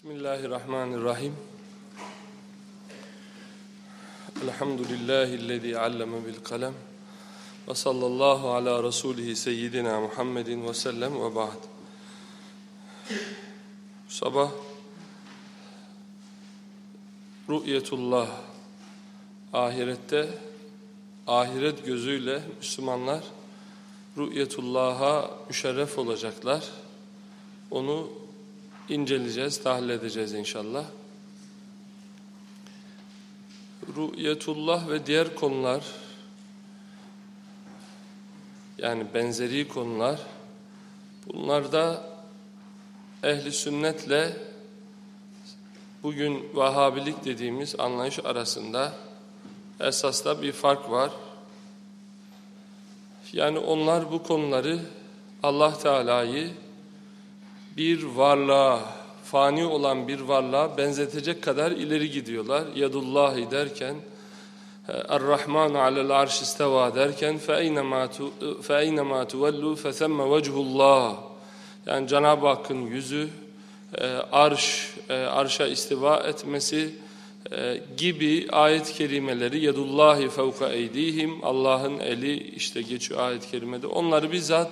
Bismillahirrahmanirrahim. Elhamdülillahi'llezî alleme bil kalem. Ve sallallahu ala rasulihi seyyidina Muhammedin ve sellem ve ba'd. Sabah Ru'yetullah ahirette ahiret gözüyle Müslümanlar Ru'yetullah'a müşerref olacaklar. Onu inceleyeceğiz, tahlil edeceğiz inşallah. Ru'yetullah ve diğer konular yani benzeri konular bunlarda ehli sünnetle bugün Vahabilik dediğimiz anlayış arasında esasda bir fark var. Yani onlar bu konuları Allah Teala'yı bir varlığa, fani olan bir varlığa benzetecek kadar ileri gidiyorlar. Yadullahi derken, Er-Rahman alel arş isteva derken فَاَيْنَمَا تُوَلُّوا فَثَمَّ وَجْهُ اللّٰهِ Yani Cenab-ı Hakk'ın yüzü, e, arş, e, arşa istiva etmesi e, gibi ayet-i kerimeleri yadullahi fevka eydihim Allah'ın eli işte geçiyor ayet-i kerimede. Onları bizzat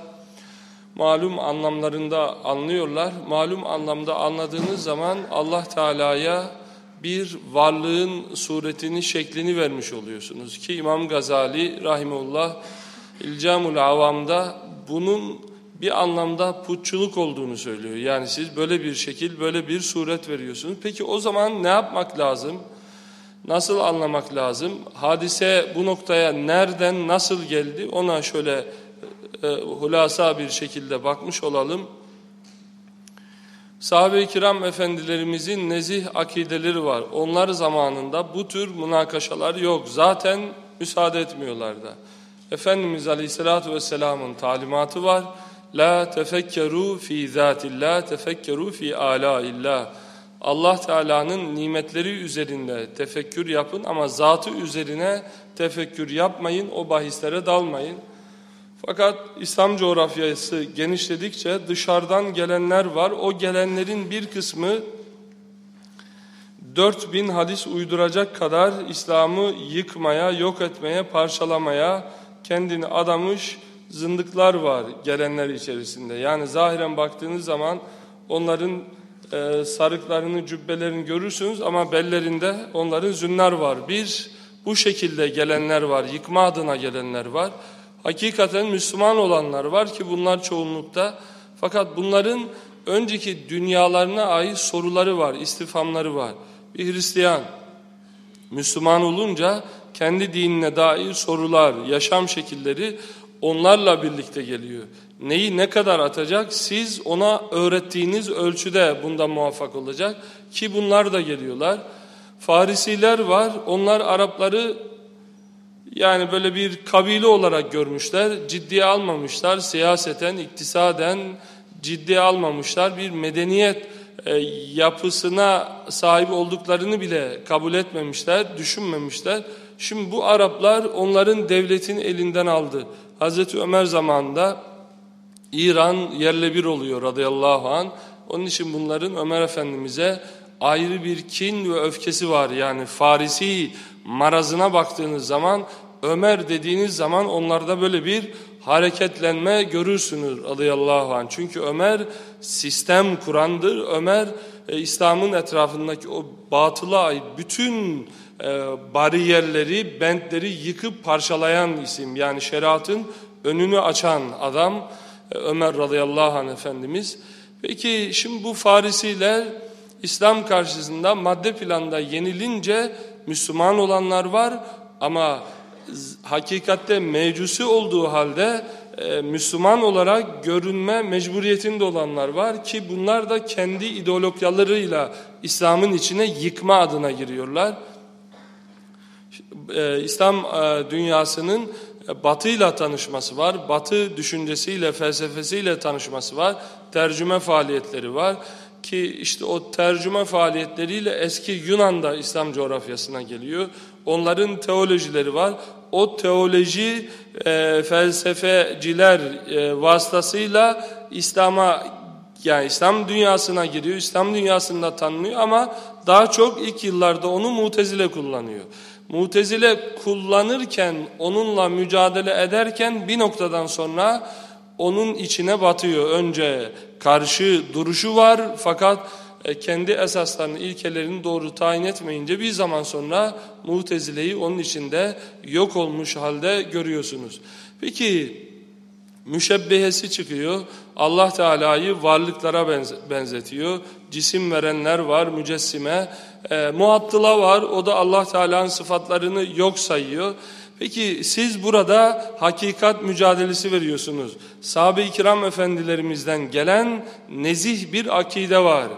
malum anlamlarında anlıyorlar. Malum anlamda anladığınız zaman Allah Teala'ya bir varlığın suretini, şeklini vermiş oluyorsunuz. Ki İmam Gazali Rahimullah İlcamul Avam'da bunun bir anlamda putçuluk olduğunu söylüyor. Yani siz böyle bir şekil, böyle bir suret veriyorsunuz. Peki o zaman ne yapmak lazım? Nasıl anlamak lazım? Hadise bu noktaya nereden, nasıl geldi? Ona şöyle e, hulasa bir şekilde bakmış olalım. Sahabe-i kiram efendilerimizin nezih akideleri var. Onlar zamanında bu tür münakaşalar yok. Zaten müsaade etmiyorlar da. Efendimiz Aleyhisselatü Vesselam'ın talimatı var. La tefekkeru fi zatillah, tefekkeru fi alaillah. Allah Teala'nın nimetleri üzerinde tefekkür yapın ama zatı üzerine tefekkür yapmayın, o bahislere dalmayın. Fakat İslam coğrafyası genişledikçe dışarıdan gelenler var. O gelenlerin bir kısmı 4000 hadis uyduracak kadar İslam'ı yıkmaya, yok etmeye, parçalamaya kendini adamış zındıklar var gelenler içerisinde. Yani zahiren baktığınız zaman onların e, sarıklarını, cübbelerini görürsünüz ama bellerinde onların zünler var. Bir, bu şekilde gelenler var, yıkma adına gelenler var. Hakikaten Müslüman olanlar var ki bunlar çoğunlukta. Fakat bunların önceki dünyalarına ait soruları var, istifamları var. Bir Hristiyan Müslüman olunca kendi dinine dair sorular, yaşam şekilleri onlarla birlikte geliyor. Neyi ne kadar atacak? Siz ona öğrettiğiniz ölçüde bunda muvaffak olacak ki bunlar da geliyorlar. Farisiler var. Onlar Arapları yani böyle bir kabile olarak görmüşler. Ciddiye almamışlar. Siyaseten, iktisaden ciddiye almamışlar. Bir medeniyet e, yapısına sahip olduklarını bile kabul etmemişler, düşünmemişler. Şimdi bu Araplar onların devletin elinden aldı. Hazreti Ömer zamanında İran yerle bir oluyor radıyallahu an. Onun için bunların Ömer Efendimiz'e ayrı bir kin ve öfkesi var. Yani Farisi marazına baktığınız zaman Ömer dediğiniz zaman onlarda böyle bir hareketlenme görürsünüz radıyallahu anh. Çünkü Ömer sistem kurandır. Ömer e, İslam'ın etrafındaki o batıla ait bütün e, bariyerleri, bentleri yıkıp parçalayan isim. Yani şeriatın önünü açan adam e, Ömer radıyallahu anh Efendimiz. Peki şimdi bu Farisiler İslam karşısında madde planda yenilince Müslüman olanlar var ama hakikatte mevcusi olduğu halde e, Müslüman olarak görünme mecburiyetinde olanlar var ki bunlar da kendi ideologyalarıyla İslam'ın içine yıkma adına giriyorlar. E, İslam e, dünyasının batıyla tanışması var, batı düşüncesiyle, felsefesiyle tanışması var, tercüme faaliyetleri var ki işte o tercüme faaliyetleriyle eski Yunan'da İslam coğrafyasına geliyor. Onların teolojileri var. O teoloji e, felsefeciler e, vasıtasıyla İslam'a yani İslam dünyasına giriyor, İslam dünyasında tanınıyor ama daha çok ilk yıllarda onu mutezile kullanıyor. Mutezile kullanırken, onunla mücadele ederken bir noktadan sonra onun içine batıyor. Önce karşı duruşu var fakat e, kendi esaslarını, ilkelerini doğru tayin etmeyince bir zaman sonra mutezileyi onun içinde yok olmuş halde görüyorsunuz. Peki müşebbehesi çıkıyor. Allah Teala'yı varlıklara benzetiyor. Cisim verenler var, mücessime. E, muattıla var, o da Allah Teala'nın sıfatlarını yok sayıyor. Peki siz burada hakikat mücadelesi veriyorsunuz. Sahabe-i kiram efendilerimizden gelen nezih bir akide var.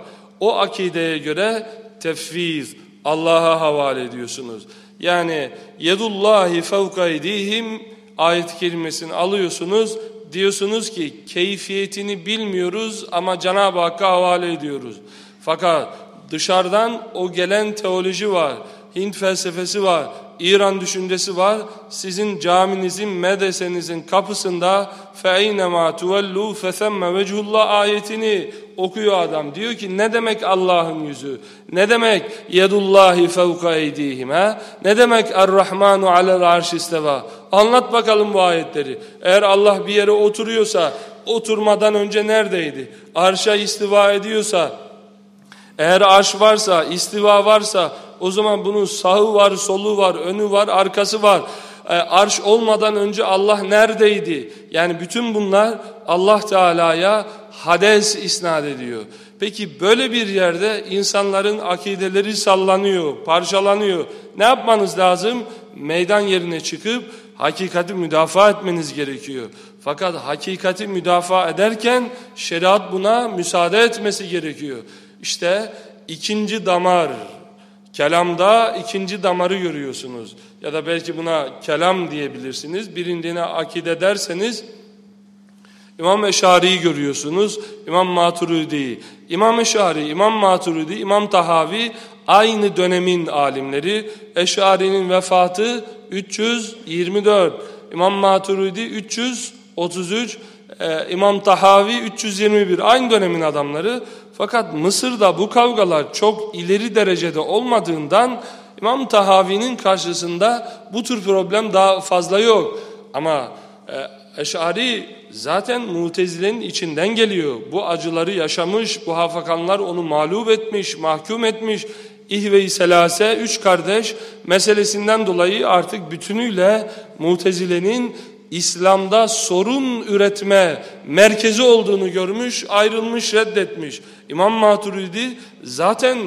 O akideye göre tefviz, Allah'a havale ediyorsunuz. Yani yedullahi fevka edihim ayet kelimesini alıyorsunuz. Diyorsunuz ki keyfiyetini bilmiyoruz ama Cenab-ı Hakk'a havale ediyoruz. Fakat dışarıdan o gelen teoloji var, Hint felsefesi var, İran düşüncesi var. Sizin caminizin, medresenizin kapısında فَاَيْنَمَا تُوَلُّوا فَثَمَّ وَجْهُ ayetini okuyor adam. Diyor ki ne demek Allah'ın yüzü? Ne demek yedullahi fevka eydihim? Ha? Ne demek er-Rahmanu alel arş isteva? Anlat bakalım bu ayetleri. Eğer Allah bir yere oturuyorsa oturmadan önce neredeydi? Arşa istiva ediyorsa eğer arş varsa, istiva varsa o zaman bunun sağı var, solu var, önü var, arkası var. E, arş olmadan önce Allah neredeydi? Yani bütün bunlar Allah Teala'ya hades isnat ediyor. Peki böyle bir yerde insanların akideleri sallanıyor, parçalanıyor. Ne yapmanız lazım? Meydan yerine çıkıp hakikati müdafaa etmeniz gerekiyor. Fakat hakikati müdafaa ederken şeriat buna müsaade etmesi gerekiyor. İşte ikinci damar, kelamda ikinci damarı görüyorsunuz. Ya da belki buna kelam diyebilirsiniz. Birincine akide derseniz İmam Eşari'yi görüyorsunuz, İmam Maturidi'yi. İmam Eşari, İmam Maturidi, İmam Tahavi aynı dönemin alimleri. Eşari'nin vefatı 324, İmam Maturidi 333, e, İmam Tahavi 321 aynı dönemin adamları. Fakat Mısır'da bu kavgalar çok ileri derecede olmadığından İmam Tahavi'nin karşısında bu tür problem daha fazla yok. Ama e, Eş'ari zaten mutezilenin içinden geliyor. Bu acıları yaşamış, bu hafakanlar onu mağlup etmiş, mahkum etmiş. İhve-i Selase, üç kardeş meselesinden dolayı artık bütünüyle mutezilenin İslam'da sorun üretme merkezi olduğunu görmüş, ayrılmış, reddetmiş. İmam Maturidi zaten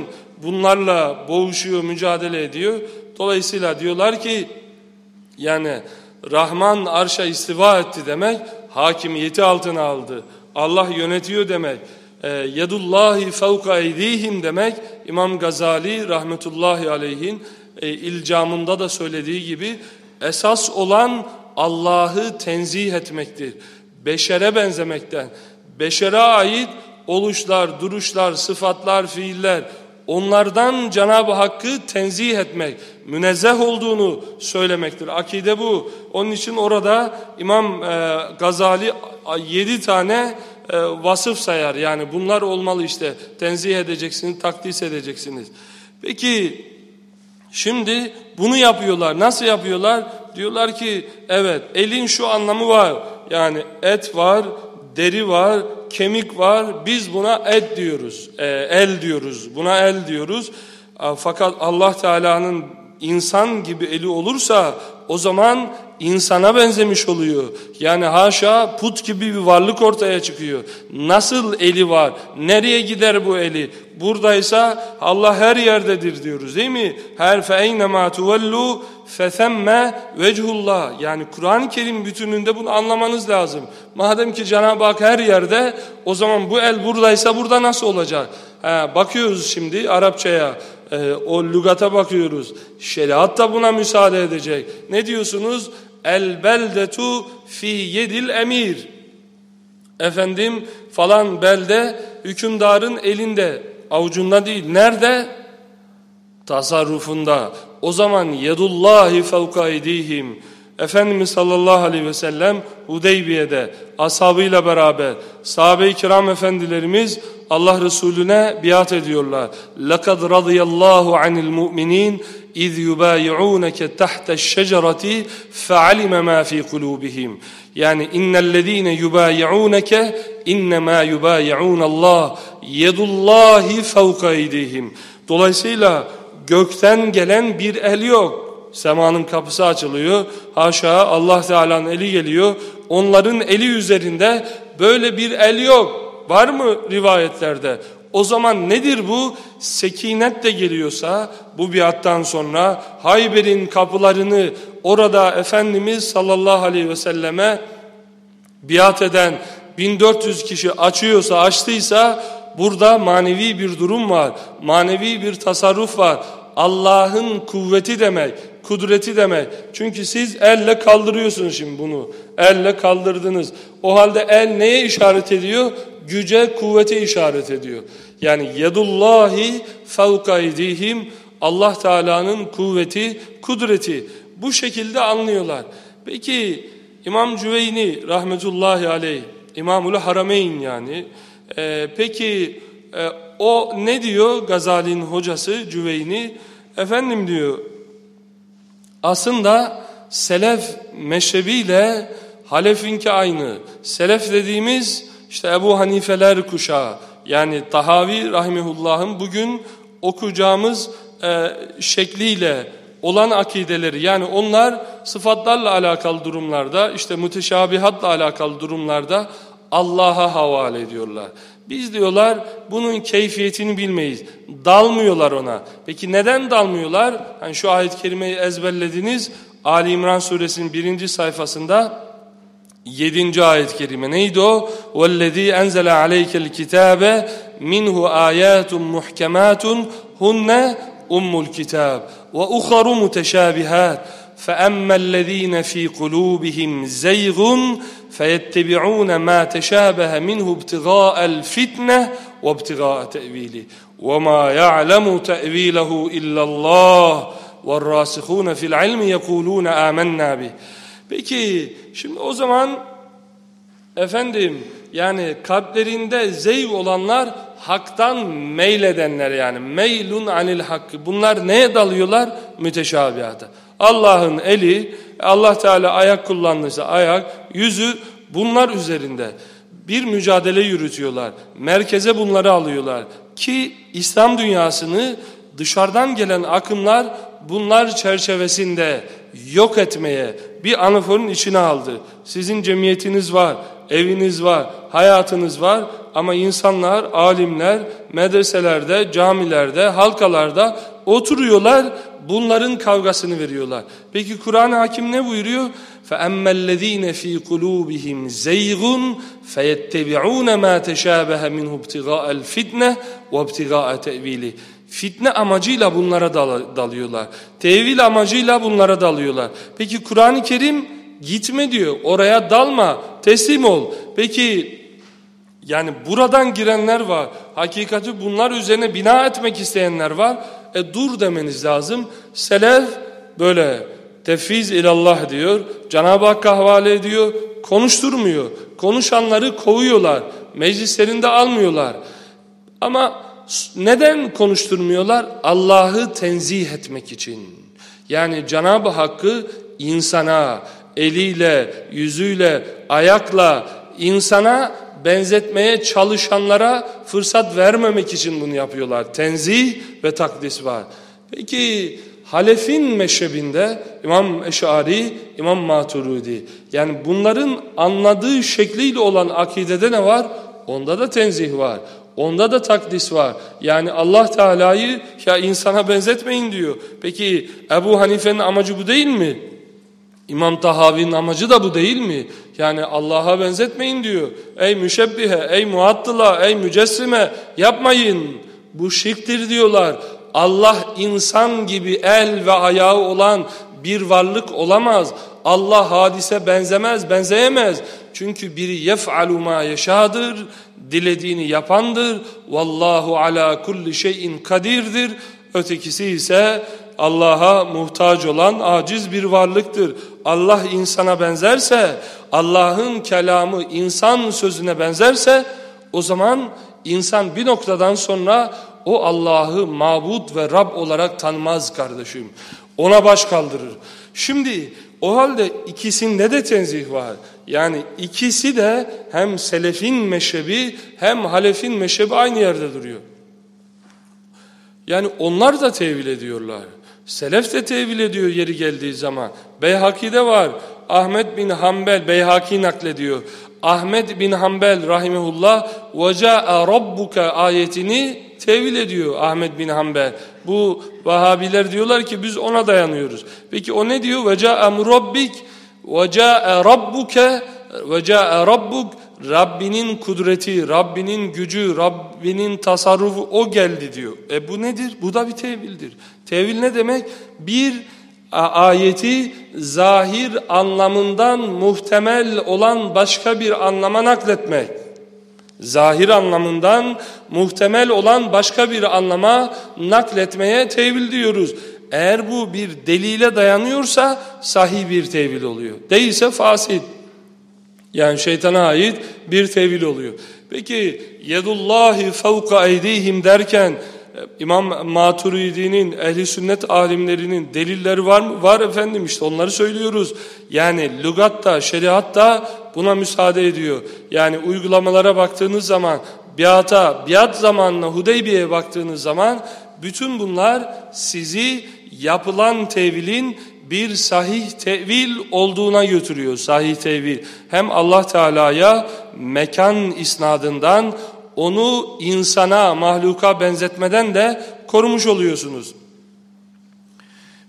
bunlarla boğuşuyor, mücadele ediyor. Dolayısıyla diyorlar ki yani Rahman arşa istiva etti demek hakimiyeti altına aldı. Allah yönetiyor demek. E, Yedullahi fevka eydihim demek İmam Gazali rahmetullahi aleyhin e, ilcamında da söylediği gibi esas olan Allah'ı tenzih etmektir. Beşere benzemekten, beşere ait oluşlar, duruşlar, sıfatlar, fiiller onlardan Cenab-ı Hakk'ı tenzih etmek, münezzeh olduğunu söylemektir. Akide bu. Onun için orada İmam e, Gazali yedi tane e, vasıf sayar. Yani bunlar olmalı işte. Tenzih edeceksiniz, takdis edeceksiniz. Peki şimdi bunu yapıyorlar. Nasıl yapıyorlar? Diyorlar ki evet elin şu anlamı var. Yani et var, deri var, kemik var. Biz buna et diyoruz, e, el diyoruz. Buna el diyoruz. Fakat Allah Teala'nın insan gibi eli olursa o zaman insana benzemiş oluyor. Yani haşa put gibi bir varlık ortaya çıkıyor. Nasıl eli var? Nereye gider bu eli? Buradaysa Allah her yerdedir diyoruz değil mi? Her feinemâ tuvellu fethemme vechullah. Yani Kur'an-ı Kerim bütününde bunu anlamanız lazım. Madem ki Cenab-ı Hak her yerde o zaman bu el buradaysa burada nasıl olacak? Ha, bakıyoruz şimdi Arapçaya e, o lügata bakıyoruz. Şeriat da buna müsaade edecek. Ne diyorsunuz? El beldetu fi yedil emir. Efendim falan belde hükümdarın elinde, avucunda değil. Nerede? Tasarrufunda. O zaman yedullahi fevka edihim. Efendimiz sallallahu aleyhi ve sellem Hudeybiye'de ashabıyla beraber sahabe-i kiram efendilerimiz Allah Resulüne biat ediyorlar. لَقَدْ رَضِيَ اللّٰهُ عَنِ الْمُؤْمِنِينَ اِذْ يُبَايِعُونَكَ تَحْتَ الشَّجَرَةِ فَعَلِمَ مَا فِي قُلُوبِهِمْ Yani innellezine yubayi'unke innema yubayi'un Allah yedullahi fevka eydihim. Dolayısıyla gökten gelen bir el yok. Semanın kapısı açılıyor. Haşa Allah Teala'nın eli geliyor. Onların eli üzerinde böyle bir el yok. Var mı rivayetlerde? O zaman nedir bu? Sekinet de geliyorsa bu biattan sonra Hayber'in kapılarını orada Efendimiz sallallahu aleyhi ve selleme biat eden 1400 kişi açıyorsa açtıysa burada manevi bir durum var. Manevi bir tasarruf var. Allah'ın kuvveti demek, kudreti demek. Çünkü siz elle kaldırıyorsunuz şimdi bunu. Elle kaldırdınız. O halde el neye işaret ediyor? Güce, kuvvete işaret ediyor. Yani yedullahi fevka idihim Allah Teala'nın kuvveti, kudreti. Bu şekilde anlıyorlar. Peki İmam Cüveyni rahmetullahi aleyh, İmamul Harameyn yani. E, peki e, o ne diyor Gazali'nin hocası Cüveyni? Efendim diyor aslında selef meşrebiyle halefinki aynı. Selef dediğimiz işte Ebu Hanifeler kuşağı yani Tahavi Rahimehullah'ın bugün okuyacağımız e, şekliyle olan akideleri yani onlar sıfatlarla alakalı durumlarda işte müteşabihatla alakalı durumlarda Allah'a havale ediyorlar. Biz diyorlar bunun keyfiyetini bilmeyiz. Dalmıyorlar ona. Peki neden dalmıyorlar? Hani şu ayet-i kerimeyi ezberlediniz. Ali İmran suresinin birinci sayfasında yedinci ayet-i kerime neydi o? وَالَّذ۪ي اَنْزَلَ عَلَيْكَ الْكِتَابَ مِنْهُ آيَاتٌ مُحْكَمَاتٌ هُنَّ أُمُّ الْكِتَابِ وَأُخَرُ مُتَشَابِهَاتٌ فَأَمَّا الَّذ۪ينَ ف۪ي قُلُوبِهِمْ زَيْغٌ فَيَتَّبِعُونَ مَا تَشَابَهَ مِنْهُ ابْتِغَاءَ الْفِتْنَةِ وَابْتِغَاءَ تَأْوِيلِهِ وَمَا يَعْلَمُ تَأْوِيلَهُ إِلَّا اللّٰهِ وَالرَّاسِخُونَ فِي الْعِلْمِ يَقُولُونَ آمَنَّا بِهِ Peki şimdi o zaman efendim yani kalplerinde zeyg olanlar haktan meyledenler yani meylun anil hakkı. Bunlar neye dalıyorlar? Müteşabihata. Allah'ın eli, Allah Teala ayak kullanırsa ayak, yüzü bunlar üzerinde bir mücadele yürütüyorlar. Merkeze bunları alıyorlar. Ki İslam dünyasını dışarıdan gelen akımlar bunlar çerçevesinde yok etmeye bir anaforun içine aldı. Sizin cemiyetiniz var, eviniz var, hayatınız var ama insanlar, alimler medreselerde, camilerde, halkalarda oturuyorlar bunların kavgasını veriyorlar. Peki Kur'an hakim ne buyuruyor? فَأَمَّا الَّذ۪ينَ ف۪ي قُلُوبِهِمْ زَيْغٌ فَيَتَّبِعُونَ مَا تَشَابَهَ مِنْهُ ابْتِغَاءَ الْفِتْنَةِ وَابْتِغَاءَ تَأْوِيلِهِ Fitne amacıyla bunlara dal dalıyorlar. Tevil amacıyla bunlara dalıyorlar. Peki Kur'an-ı Kerim gitme diyor. Oraya dalma, teslim ol. Peki yani buradan girenler var. Hakikati bunlar üzerine bina etmek isteyenler var. E dur demeniz lazım. Selef böyle tefviz ilallah diyor. Cenab-ı Hakk'a havale ediyor. Konuşturmuyor. Konuşanları kovuyorlar. Meclislerinde almıyorlar. Ama neden konuşturmuyorlar? Allah'ı tenzih etmek için. Yani Cenab-ı Hakk'ı insana, eliyle, yüzüyle, ayakla, insana benzetmeye çalışanlara fırsat vermemek için bunu yapıyorlar. Tenzih ve takdis var. Peki Halef'in meşrebinde İmam Eşari, İmam Maturidi yani bunların anladığı şekliyle olan akidede ne var? Onda da tenzih var. Onda da takdis var. Yani Allah Teala'yı ya insana benzetmeyin diyor. Peki Ebu Hanife'nin amacı bu değil mi? İmam Tahavi'nin amacı da bu değil mi? Yani Allah'a benzetmeyin diyor. Ey müşebbihe, ey muattıla, ey mücessime yapmayın. Bu şirktir diyorlar. Allah insan gibi el ve ayağı olan bir varlık olamaz. Allah hadise benzemez, benzeyemez. Çünkü biri yef'alu ma yeşadır, dilediğini yapandır. Vallahu ala kulli şeyin kadirdir. Ötekisi ise Allah'a muhtaç olan aciz bir varlıktır. Allah insana benzerse, Allah'ın kelamı insan sözüne benzerse o zaman insan bir noktadan sonra o Allah'ı mabut ve Rab olarak tanımaz kardeşim. Ona baş kaldırır. Şimdi o halde ikisinde de tenzih var. Yani ikisi de hem selefin meşebi hem halefin meşebi aynı yerde duruyor. Yani onlar da tevil ediyorlar. Selef de tevil ediyor yeri geldiği zaman. Beyhaki'de var. Ahmet bin Hanbel Beyhaki naklediyor. Ahmet bin Hanbel rahimehullah veca'a rabbuka ayetini tevil ediyor Ahmet bin Hanbel. Bu Vahabiler diyorlar ki biz ona dayanıyoruz. Peki o ne diyor? Veca'a murabbik veca'a rabbuka veca'a rabbuk Rabbinin kudreti, Rabbinin gücü, Rabbinin tasarrufu o geldi diyor. E bu nedir? Bu da bir tevildir. Tevil ne demek? Bir ayeti zahir anlamından muhtemel olan başka bir anlama nakletmek. Zahir anlamından muhtemel olan başka bir anlama nakletmeye tevil diyoruz. Eğer bu bir delile dayanıyorsa sahih bir tevil oluyor. Değilse fasit. Yani şeytana ait bir tevil oluyor. Peki yedullahi fevka eydihim derken İmam Maturidi'nin, ehli sünnet alimlerinin delilleri var mı? Var efendim işte onları söylüyoruz. Yani lügatta, şeriatta buna müsaade ediyor. Yani uygulamalara baktığınız zaman, biata, biat zamanına Hudeybiye'ye baktığınız zaman bütün bunlar sizi yapılan tevilin bir sahih tevil olduğuna götürüyor. Sahih tevil. Hem Allah Teala'ya mekan isnadından onu insana, mahluka benzetmeden de korumuş oluyorsunuz.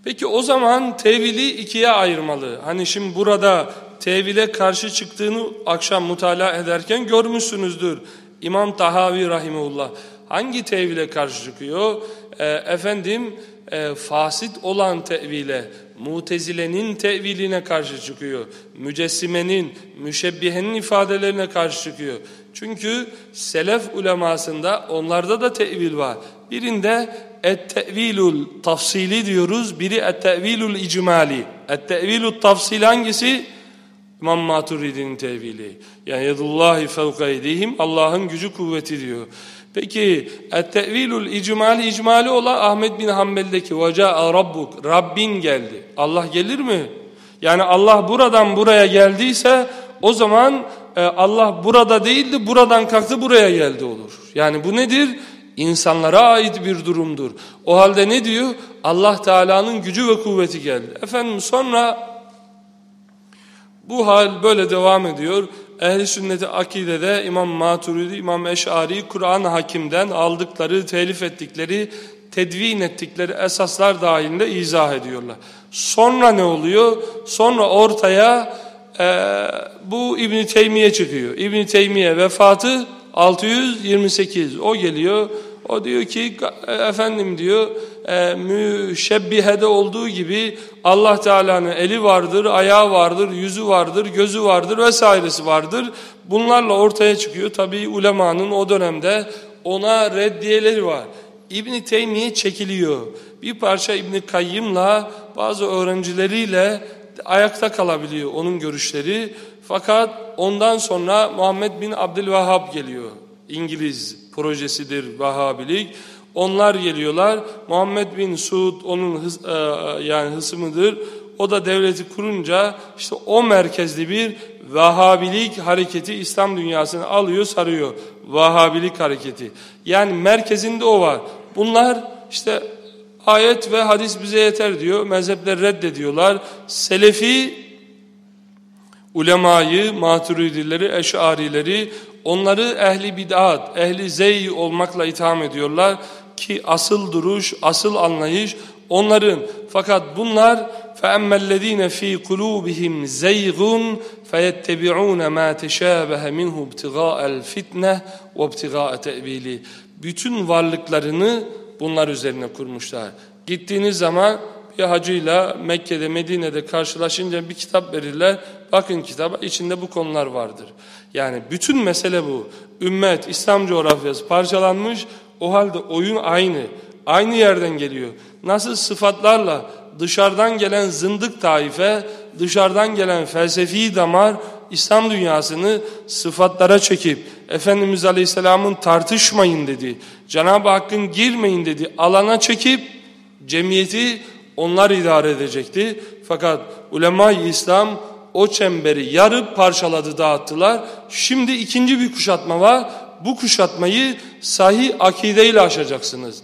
Peki o zaman tevili ikiye ayırmalı. Hani şimdi burada tevile karşı çıktığını akşam mutala ederken görmüşsünüzdür. İmam Tahavi Rahimullah hangi tevile karşı çıkıyor? E, efendim e, fasit olan tevile, mutezilenin teviline karşı çıkıyor. Mücessimenin, müşebbihenin ifadelerine karşı çıkıyor. Çünkü selef ulemasında onlarda da tevil var. Birinde et-tevilul tafsili diyoruz, biri et-tevilul icmali. Et-tevilul tafsili hangisi? İmam Maturidi'nin tevili. Yani yedullahi fevka Allah'ın gücü kuvveti diyor. Peki et-tevilul icmali icmali olan Ahmet bin Hanbel'deki vaca'a rabbuk Rabbin geldi. Allah gelir mi? Yani Allah buradan buraya geldiyse o zaman e, Allah burada değildi buradan kalktı buraya geldi olur. Yani bu nedir? İnsanlara ait bir durumdur. O halde ne diyor? Allah Teala'nın gücü ve kuvveti geldi. Efendim sonra bu hal böyle devam ediyor. Ehli sünneti akidede İmam Maturidi, İmam Eş'ari Kur'an hakimden aldıkları, telif ettikleri, tedvin ettikleri esaslar dahilinde izah ediyorlar. Sonra ne oluyor? Sonra ortaya e, bu İbn Teymiye çıkıyor. İbn Teymiye vefatı 628. O geliyor. O diyor ki efendim diyor e, müşebbihede olduğu gibi Allah Teala'nın eli vardır, ayağı vardır, yüzü vardır, gözü vardır vesairesi vardır. Bunlarla ortaya çıkıyor. Tabi ulemanın o dönemde ona reddiyeleri var. İbni Teymiye çekiliyor. Bir parça İbni Kayyım'la bazı öğrencileriyle ayakta kalabiliyor onun görüşleri. Fakat ondan sonra Muhammed bin Abdülvahhab geliyor. İngiliz projesidir Vahhabilik. Onlar geliyorlar. Muhammed bin Suud onun hız, e, yani hısmıdır. O da devleti kurunca işte o merkezli bir Vahhabilik hareketi İslam dünyasını alıyor sarıyor. Vahhabilik hareketi. Yani merkezinde o var. Bunlar işte ayet ve hadis bize yeter diyor. Mezhepler reddediyorlar. Selefi ulemayı, maturidileri, eşarileri onları ehli bid'at, ehli zey olmakla itham ediyorlar ki asıl duruş, asıl anlayış onların. Fakat bunlar فَأَمَّا الَّذ۪ينَ ف۪ي قُلُوبِهِمْ زَيْغٌ فَيَتَّبِعُونَ مَا تَشَابَهَ مِنْهُ ابْتِغَاءَ الْفِتْنَةِ وَابْتِغَاءَ تَأْو۪يلِ Bütün varlıklarını bunlar üzerine kurmuşlar. Gittiğiniz zaman bir hacıyla Mekke'de Medine'de karşılaşınca bir kitap verirler. Bakın kitaba içinde bu konular vardır. Yani bütün mesele bu. Ümmet, İslam coğrafyası parçalanmış. o halde oyun aynı. Aynı yerden geliyor. Nasıl sıfatlarla dışarıdan gelen zındık taife, dışarıdan gelen felsefi damar İslam dünyasını sıfatlara çekip Efendimiz Aleyhisselam'ın tartışmayın dedi. Cenab-ı Hakk'ın girmeyin dedi. Alana çekip cemiyeti onlar idare edecekti. Fakat ulema-i İslam o çemberi yarıp parçaladı dağıttılar. Şimdi ikinci bir kuşatma var. Bu kuşatmayı sahih akideyle aşacaksınız.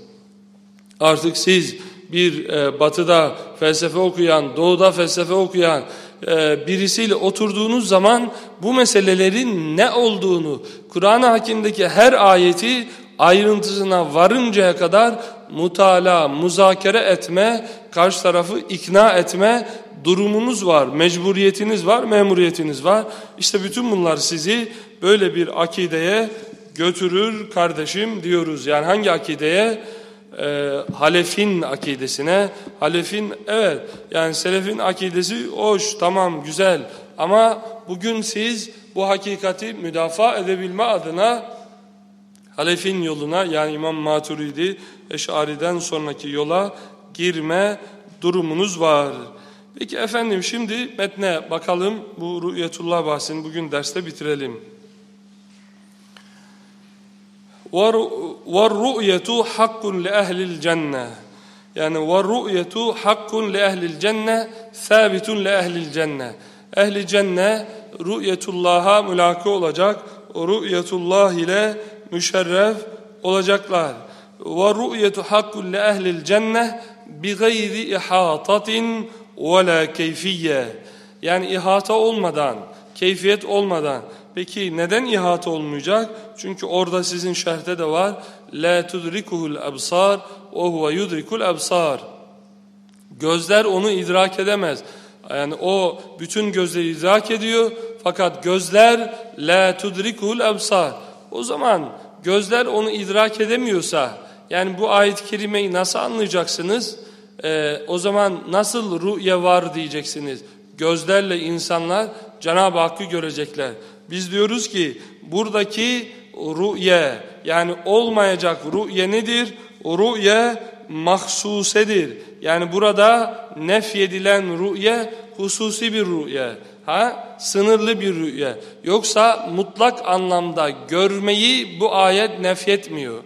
Artık siz bir e, batıda felsefe okuyan, doğuda felsefe okuyan e, birisiyle oturduğunuz zaman bu meselelerin ne olduğunu, Kur'an-ı Hakim'deki her ayeti ayrıntısına varıncaya kadar mutala, muzakere etme, karşı tarafı ikna etme durumunuz var, mecburiyetiniz var, memuriyetiniz var. İşte bütün bunlar sizi böyle bir akideye götürür kardeşim diyoruz. Yani hangi akideye? Ee, Halef'in akidesine. Halef'in evet yani Selef'in akidesi hoş, tamam, güzel. Ama bugün siz bu hakikati müdafaa edebilme adına Halef'in yoluna yani İmam Maturidi Eş'ari'den sonraki yola girme durumunuz var. Peki efendim şimdi metne bakalım. Bu Rü'yetullah bahsini bugün derste bitirelim. وَالرُّؤْيَةُ حَقٌّ لِأَهْلِ الْجَنَّةِ Yani وَالرُّؤْيَةُ حَقٌّ لِأَهْلِ الْجَنَّةِ ثَابِتٌ لِأَهْلِ الْجَنَّةِ Ehli cennet rü'yetullah'a mülaki olacak. O rü'yetullah ile müşerref olacaklar. وَالرُّؤْيَةُ حَقٌّ لِأَهْلِ الْجَنَّةِ بِغَيْرِ اِحَاطَةٍ وَلَا keyfiye. Yani ihata olmadan, keyfiyet olmadan. Peki neden ihata olmayacak? Çünkü orada sizin şerhte de var. La tudrikuhul absar ve huve yudrikul absar. Gözler onu idrak edemez. Yani o bütün gözleri idrak ediyor fakat gözler la tudrikuhul absar. O zaman gözler onu idrak edemiyorsa yani bu ayet-i kerimeyi nasıl anlayacaksınız? Ee, o zaman nasıl rü'ye var diyeceksiniz. Gözlerle insanlar Cenab-ı Hakk'ı görecekler. Biz diyoruz ki buradaki rü'ye yani olmayacak rü'ye nedir? Rü'ye mahsusedir. Yani burada nefyedilen rü'ye hususi bir rü'ye. Ha? Sınırlı bir rü'ye. Yoksa mutlak anlamda görmeyi bu ayet nefyetmiyor.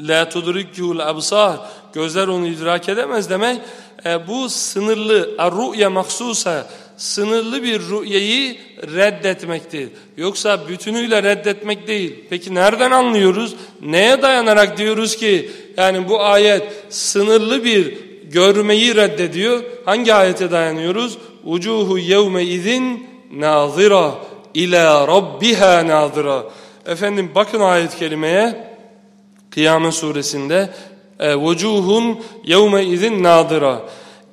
La tudrikul absar. Gözler onu idrak edemez demek. E, bu sınırlı, rü'ye mahsusa, sınırlı bir rü'yeyi reddetmektir. Yoksa bütünüyle reddetmek değil. Peki nereden anlıyoruz? Neye dayanarak diyoruz ki yani bu ayet sınırlı bir görmeyi reddediyor? Hangi ayete dayanıyoruz? Ucuhu yevme izin nazira ila rabbiha nazira. Efendim bakın ayet kelimeye. Kıyamet suresinde vucuhun yevme izin nazira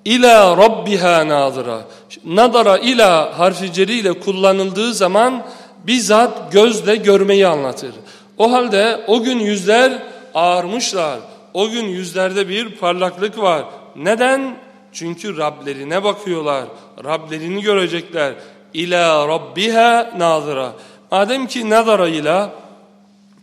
ila rabbiha nazira. Nadara ila harfi ceriyle kullanıldığı zaman bizzat gözle görmeyi anlatır. O halde o gün yüzler ağarmışlar. O gün yüzlerde bir parlaklık var. Neden? Çünkü Rablerine bakıyorlar. Rablerini görecekler. İla rabbiha nazira. Madem ki nazara ila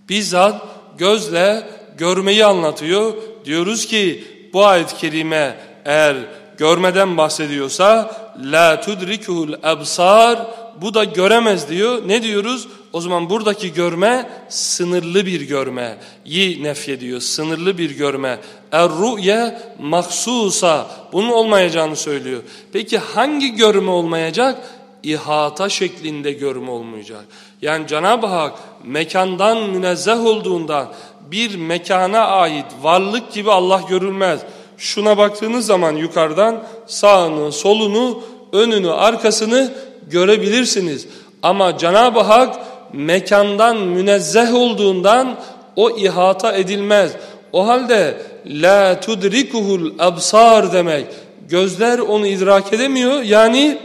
bizzat gözle görmeyi anlatıyor. Diyoruz ki bu ayet-i kerime eğer görmeden bahsediyorsa la tudrikuhul absar bu da göremez diyor. Ne diyoruz? O zaman buradaki görme sınırlı bir görme. Yi nefyediyor. Sınırlı bir görme. Er-ru'ye mahsusa. Bunun olmayacağını söylüyor. Peki hangi görme olmayacak? İhata şeklinde görme olmayacak. Yani Cenab-ı Hak mekandan münezzeh olduğundan bir mekana ait varlık gibi Allah görülmez. Şuna baktığınız zaman yukarıdan sağını, solunu, önünü, arkasını görebilirsiniz. Ama Cenab-ı Hak mekandan münezzeh olduğundan o ihata edilmez. O halde la tudrikuhul absar demek. Gözler onu idrak edemiyor. Yani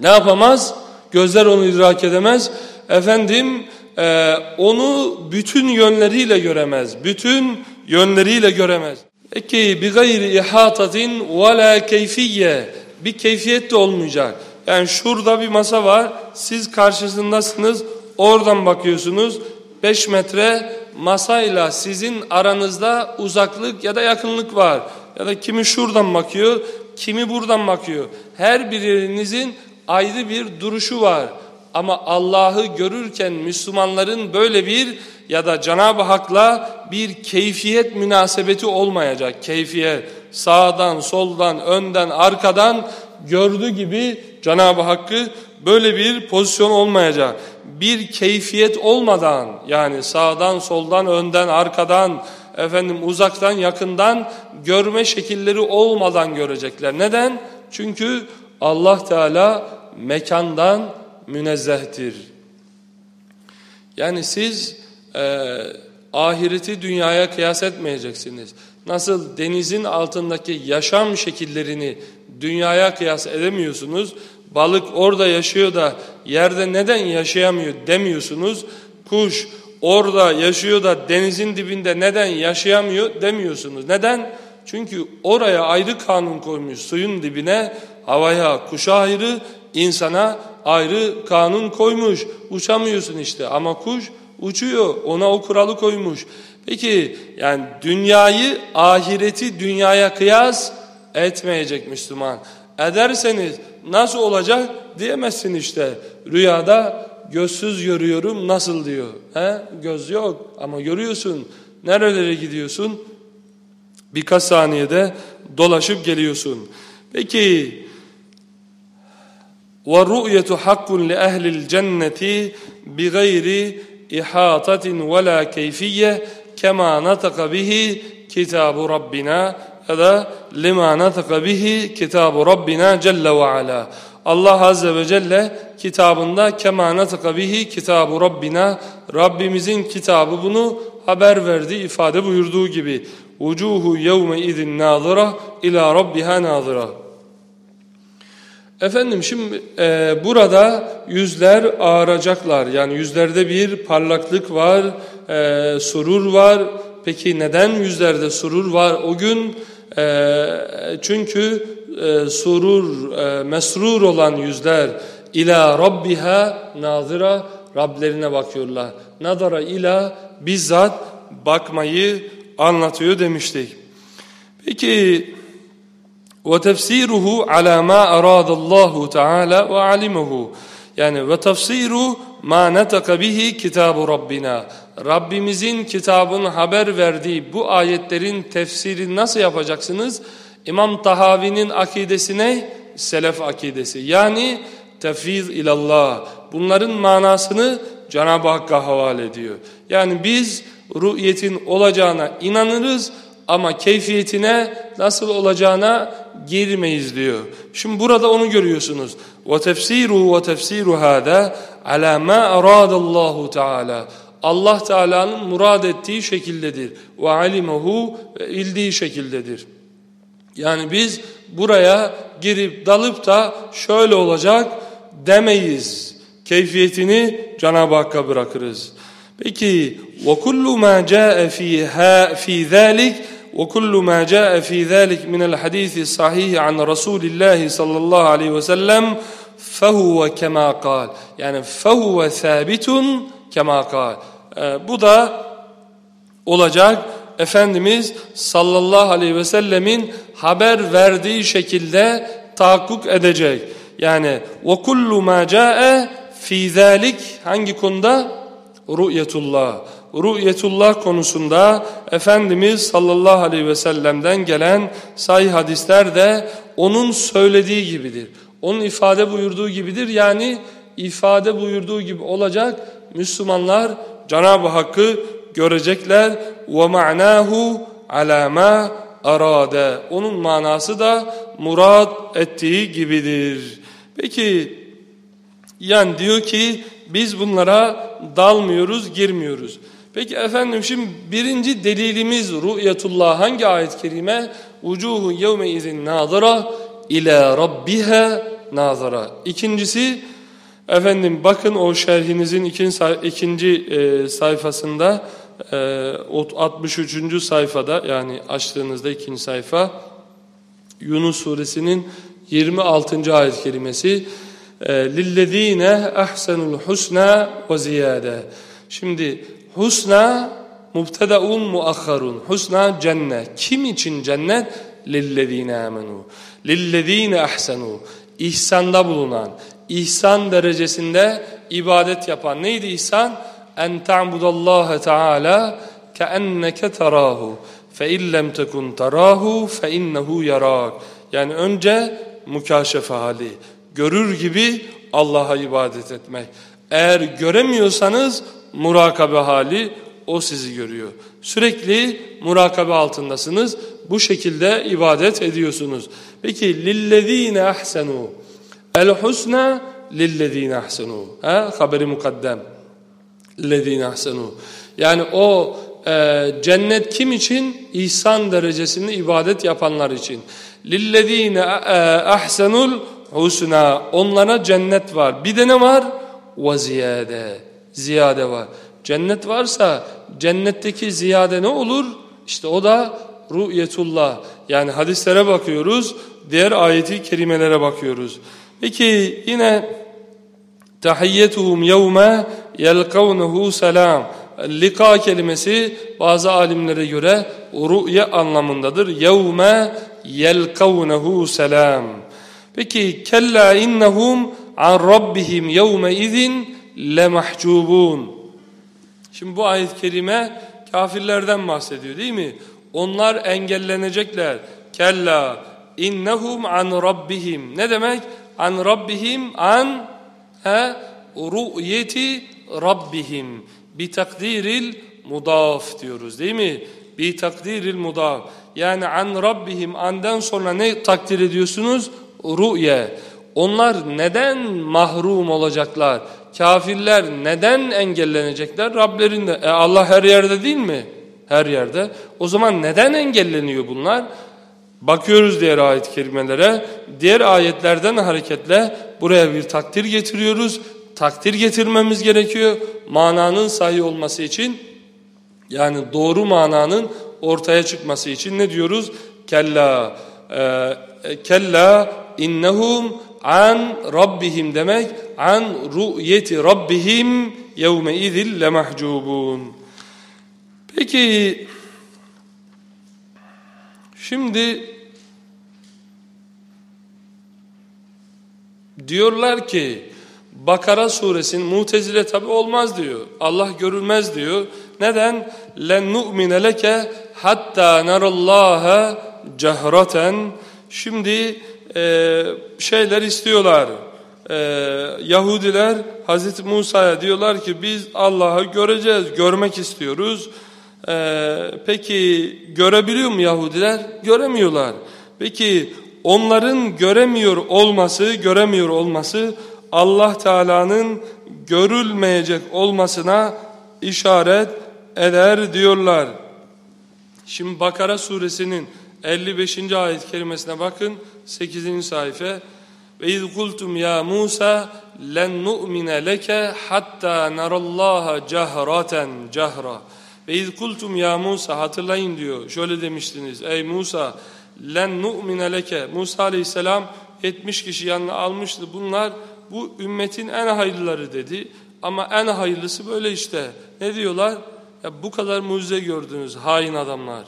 ne yapamaz? Gözler onu idrak edemez. Efendim e, onu bütün yönleriyle göremez. Bütün yönleriyle göremez. Peki bi gayri ihatatin ve la keyfiye. Bir keyfiyet de olmayacak. Yani şurada bir masa var. Siz karşısındasınız. Oradan bakıyorsunuz. 5 metre masayla sizin aranızda uzaklık ya da yakınlık var. Ya da kimi şuradan bakıyor, kimi buradan bakıyor. Her birinizin ayrı bir duruşu var. Ama Allah'ı görürken Müslümanların böyle bir ya da Cenab-ı Hak'la bir keyfiyet münasebeti olmayacak. Keyfiyet sağdan, soldan, önden, arkadan gördüğü gibi Cenab-ı Hakk'ı böyle bir pozisyon olmayacak. Bir keyfiyet olmadan yani sağdan, soldan, önden, arkadan, efendim uzaktan, yakından görme şekilleri olmadan görecekler. Neden? Çünkü Allah Teala mekandan münezzehtir. Yani siz e, ahireti dünyaya kıyas etmeyeceksiniz. Nasıl denizin altındaki yaşam şekillerini dünyaya kıyas edemiyorsunuz. Balık orada yaşıyor da yerde neden yaşayamıyor demiyorsunuz. Kuş orada yaşıyor da denizin dibinde neden yaşayamıyor demiyorsunuz. Neden? Çünkü oraya ayrı kanun koymuş suyun dibine havaya kuşa ayrı insana ayrı kanun koymuş. Uçamıyorsun işte ama kuş uçuyor ona o kuralı koymuş. Peki yani dünyayı ahireti dünyaya kıyas etmeyecek Müslüman. Ederseniz nasıl olacak diyemezsin işte. Rüyada gözsüz görüyorum nasıl diyor. He? Göz yok ama görüyorsun. Nerelere gidiyorsun? Birkaç saniyede dolaşıp geliyorsun. Peki وَالرُؤْيَةُ حَقٌّ لِأَهْلِ الْجَنَّةِ بِغَيْرِ إِحَاطَةٍ وَلَا كَيْفِيَّةٍ كَمَا نَطَقَ بِهِ كِتَابُ رَبِّنَا ya da lima nataka bihi kitabu rabbina celle ve ala. Allah azze ve celle kitabında kema nataka bihi kitabu rabbina Rabbimizin kitabı bunu haber verdi ifade buyurduğu gibi. Vucuhu yevme izin nazıra ila rabbiha nazıra. Efendim şimdi e, burada yüzler ağaracaklar. Yani yüzlerde bir parlaklık var, e, surur var. Peki neden yüzlerde surur var o gün? E, çünkü e, surur, e, mesrur olan yüzler ila rabbiha nazıra Rablerine bakıyorlar. Nadara ila bizzat bakmayı anlatıyor demiştik. Peki ve tefsiruhu ala ma aradallahu taala ve alimuhu. Yani ve tefsiru ma netaka bihi kitabu rabbina. Rabbimizin kitabın haber verdiği bu ayetlerin tefsirini nasıl yapacaksınız? İmam Tahavi'nin akidesi ne? Selef akidesi. Yani tefviz ilallah. Bunların manasını Cenab-ı Hakk'a havale ediyor. Yani biz rü'yetin olacağına inanırız ama keyfiyetine nasıl olacağına girmeyiz diyor. Şimdi burada onu görüyorsunuz. Ve tefsiru ve tefsiru hada ala ma aradallahu Teala. Allah Teala'nın murad ettiği şekildedir. Ve alimehu ve ildiği şekildedir. Yani biz buraya girip dalıp da şöyle olacak demeyiz. Keyfiyetini Cenab-ı Hakk'a bırakırız. Peki وَكُلُّ مَا جَاءَ فِي, فِي ذَٰلِكَ وكل ما جاء في ذلك من الحديث الصحيح عن رسول الله صلى الله عليه وسلم فهو كما قال yani فهو ثابت كما قال bu da olacak Efendimiz sallallahu aleyhi ve sellemin haber verdiği şekilde tahakkuk edecek. Yani ve kullu ma caa fi zalik hangi konuda? Ru'yetullah ru'yetullah konusunda Efendimiz sallallahu aleyhi ve sellem'den gelen sahih hadisler de onun söylediği gibidir. Onun ifade buyurduğu gibidir. Yani ifade buyurduğu gibi olacak. Müslümanlar Cenab-ı Hakk'ı görecekler. وَمَعْنَاهُ عَلَى مَا arade. Onun manası da murad ettiği gibidir. Peki yani diyor ki biz bunlara dalmıyoruz, girmiyoruz. Peki efendim şimdi birinci delilimiz rü'yetullah hangi ayet-i kerime? Ucuhu yevme izin nazara ila rabbiha nazara. İkincisi efendim bakın o şerhinizin ikinci, ikinci e, sayfasında e, 63. sayfada yani açtığınızda ikinci sayfa Yunus suresinin 26. ayet kelimesi lillezine ahsenul husna ve ziyade. Şimdi husna mubtedaun muakharun. Husna cennet. Kim için cennet? Lillezine amenu. Lillezine ahsenu. İhsanda bulunan, ihsan derecesinde ibadet yapan. Neydi ihsan? En ta'budallaha teala keenneke terahu. Fe illem tekun terahu fe innehu yarak. Yani önce mukaşefe hali. Görür gibi Allah'a ibadet etmek. Eğer göremiyorsanız murakabe hali o sizi görüyor. Sürekli murakabe altındasınız. Bu şekilde ibadet ediyorsunuz. Peki lillezine ahsenu. El husna lillezine ahsenu. Ha? Haberi mukaddem. Lillezine ahsenu. Yani o e, cennet kim için? İhsan derecesinde ibadet yapanlar için. Lillezine e, ahsenul husna. Onlara cennet var. Bir de ne var? Ve ziyade. Ziyade var. Cennet varsa cennetteki ziyade ne olur? İşte o da ru'yetullah. Yani hadislere bakıyoruz, diğer ayeti kerimelere bakıyoruz. Peki yine tahiyyetuhum yevme yelkavnehu selam. Lika kelimesi bazı alimlere göre ru'ye anlamındadır. Yevme yelkavnehu selam. Peki kella innehum an rabbihim yevme izin lemahcubun. Şimdi bu ayet-i kafirlerden bahsediyor değil mi? Onlar engellenecekler. Kella innehum an rabbihim. Ne demek? An rabbihim an he, ru'yeti rabbihim. Bi takdiril mudaf diyoruz değil mi? Bi takdiril mudaf. Yani an rabbihim andan sonra ne takdir ediyorsunuz? Ru'ye. Onlar neden mahrum olacaklar? Kafirler neden engellenecekler? Rablerinde. E Allah her yerde değil mi? Her yerde. O zaman neden engelleniyor bunlar? Bakıyoruz diğer ayet kelimelere. Diğer ayetlerden hareketle buraya bir takdir getiriyoruz. Takdir getirmemiz gerekiyor. Mananın sahih olması için yani doğru mananın ortaya çıkması için ne diyoruz? Kella e, kella innehum an rabbihim demek an ru'yeti rabbihim yevme izil lemahcubun. Peki şimdi diyorlar ki Bakara suresinin mutezile tabi olmaz diyor. Allah görülmez diyor. Neden? Len nu'mine leke hatta narallaha cehraten. Şimdi e, şeyler istiyorlar. E, Yahudiler Hazreti Musa'ya diyorlar ki biz Allah'ı göreceğiz, görmek istiyoruz. E, peki görebiliyor mu Yahudiler? Göremiyorlar. Peki onların göremiyor olması, göremiyor olması Allah Teala'nın görülmeyecek olmasına işaret eder diyorlar. Şimdi Bakara suresinin 55. ayet kerimesine bakın 8. sayfa. Ve iz kultum ya Musa len nu'mine leke hatta narallaha cehraten cehra ve iz kultum ya Musa hatırlayın diyor. Şöyle demiştiniz ey Musa len nu'mine leke Musa aleyhisselam 70 kişi yanına almıştı. Bunlar bu ümmetin en hayırlıları dedi. Ama en hayırlısı böyle işte. Ne diyorlar? Ya bu kadar mucize gördünüz hain adamlar.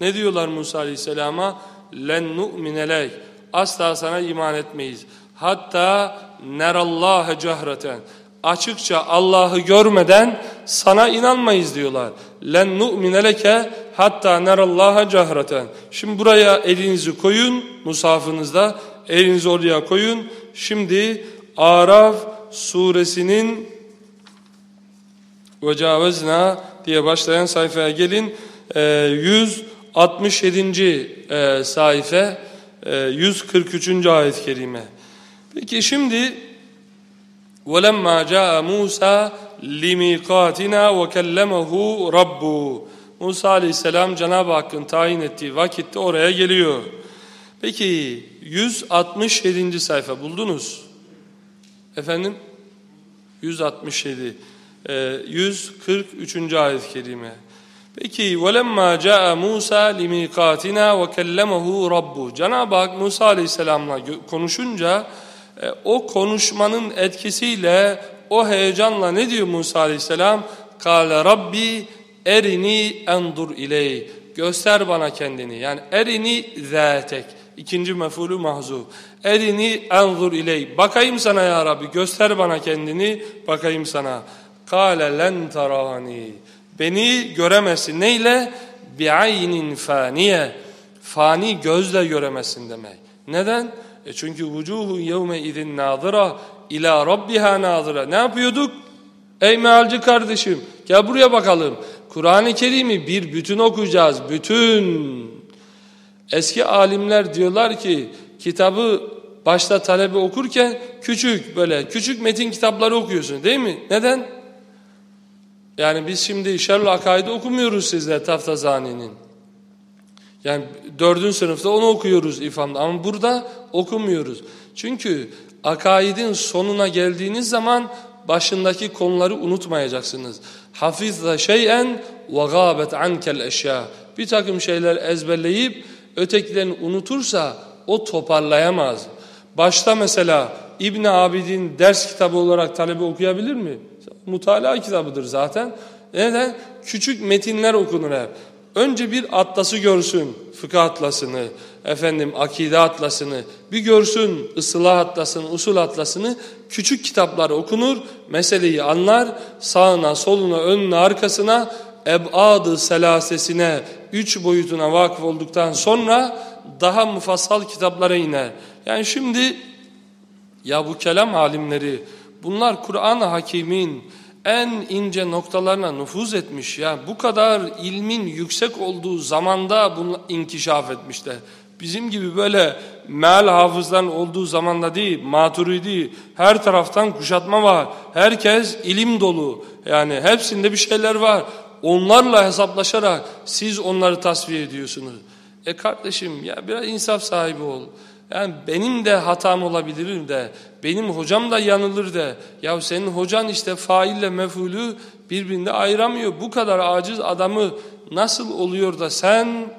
Ne diyorlar Musa Aleyhisselam'a? Len nu'mine lek. Asla sana iman etmeyiz. Hatta nerallâhe cehreten. Açıkça Allah'ı görmeden sana inanmayız diyorlar. Len nu'mine leke hatta nerallâhe cehreten. Şimdi buraya elinizi koyun musafınızda. Elinizi oraya koyun. Şimdi Araf suresinin ve diye başlayan sayfaya gelin. Ee, 100 67. E, sayfa 143. ayet-i kerime. Peki şimdi وَلَمَّا جَاءَ مُوسَى لِمِيقَاتِنَا وَكَلَّمَهُ رَبُّهُ Musa aleyhisselam Cenab-ı Hakk'ın tayin ettiği vakitte oraya geliyor. Peki 167. sayfa buldunuz. Efendim? 167. E, 143. ayet-i kerime. Peki velemma caa Musa limikatina ve kellemehu rabbu. Cenab-ı Hak Musa Aleyhisselam'la konuşunca e, o konuşmanın etkisiyle o heyecanla ne diyor Musa Aleyhisselam? Kale Rabbi erini endur iley. Göster bana kendini. Yani erini zatek. İkinci mefulü mahzu. Erini endur iley. Bakayım sana ya Rabbi. Göster bana kendini. Bakayım sana. Kale len tarani. Beni göremezsin. Neyle? Bi'aynin faniye. Fani gözle göremezsin demek. Neden? E çünkü vucuhu yevme idin nazıra ila rabbiha nazıra. Ne yapıyorduk? Ey mealci kardeşim gel buraya bakalım. Kur'an-ı Kerim'i bir bütün okuyacağız. Bütün. Eski alimler diyorlar ki kitabı başta talebe okurken küçük böyle küçük metin kitapları okuyorsun değil mi? Neden? Yani biz şimdi Şerul Akaid'i okumuyoruz sizler Taftazani'nin. Yani dördüncü sınıfta onu okuyoruz ifamda ama burada okumuyoruz. Çünkü akaidin sonuna geldiğiniz zaman başındaki konuları unutmayacaksınız. Hafizle şeyen ve gâbet ankel eşya. Bir takım şeyler ezberleyip ötekilerini unutursa o toparlayamaz. Başta mesela İbn Abidin ders kitabı olarak talebe okuyabilir mi? Mutala kitabıdır zaten. Neden? Küçük metinler okunur hep. Önce bir atlası görsün, fıkıh atlasını, efendim akide atlasını, bir görsün ıslah atlasını, usul atlasını, küçük kitaplar okunur, meseleyi anlar, sağına, soluna, önüne, arkasına, ebadı selasesine, üç boyutuna vakıf olduktan sonra daha mufassal kitaplara iner. Yani şimdi ya bu kelam alimleri, bunlar Kur'an-ı Hakim'in, en ince noktalarına nüfuz etmiş. Ya bu kadar ilmin yüksek olduğu zamanda bunu inkişaf etmişler. Bizim gibi böyle meal hafızların olduğu zamanda değil, maturidi, her taraftan kuşatma var. Herkes ilim dolu. Yani hepsinde bir şeyler var. Onlarla hesaplaşarak siz onları tasfiye ediyorsunuz. E kardeşim ya biraz insaf sahibi ol. Yani benim de hatam olabilir de, benim hocam da yanılır de. Ya senin hocan işte faille mefulü birbirinde ayıramıyor. Bu kadar aciz adamı nasıl oluyor da sen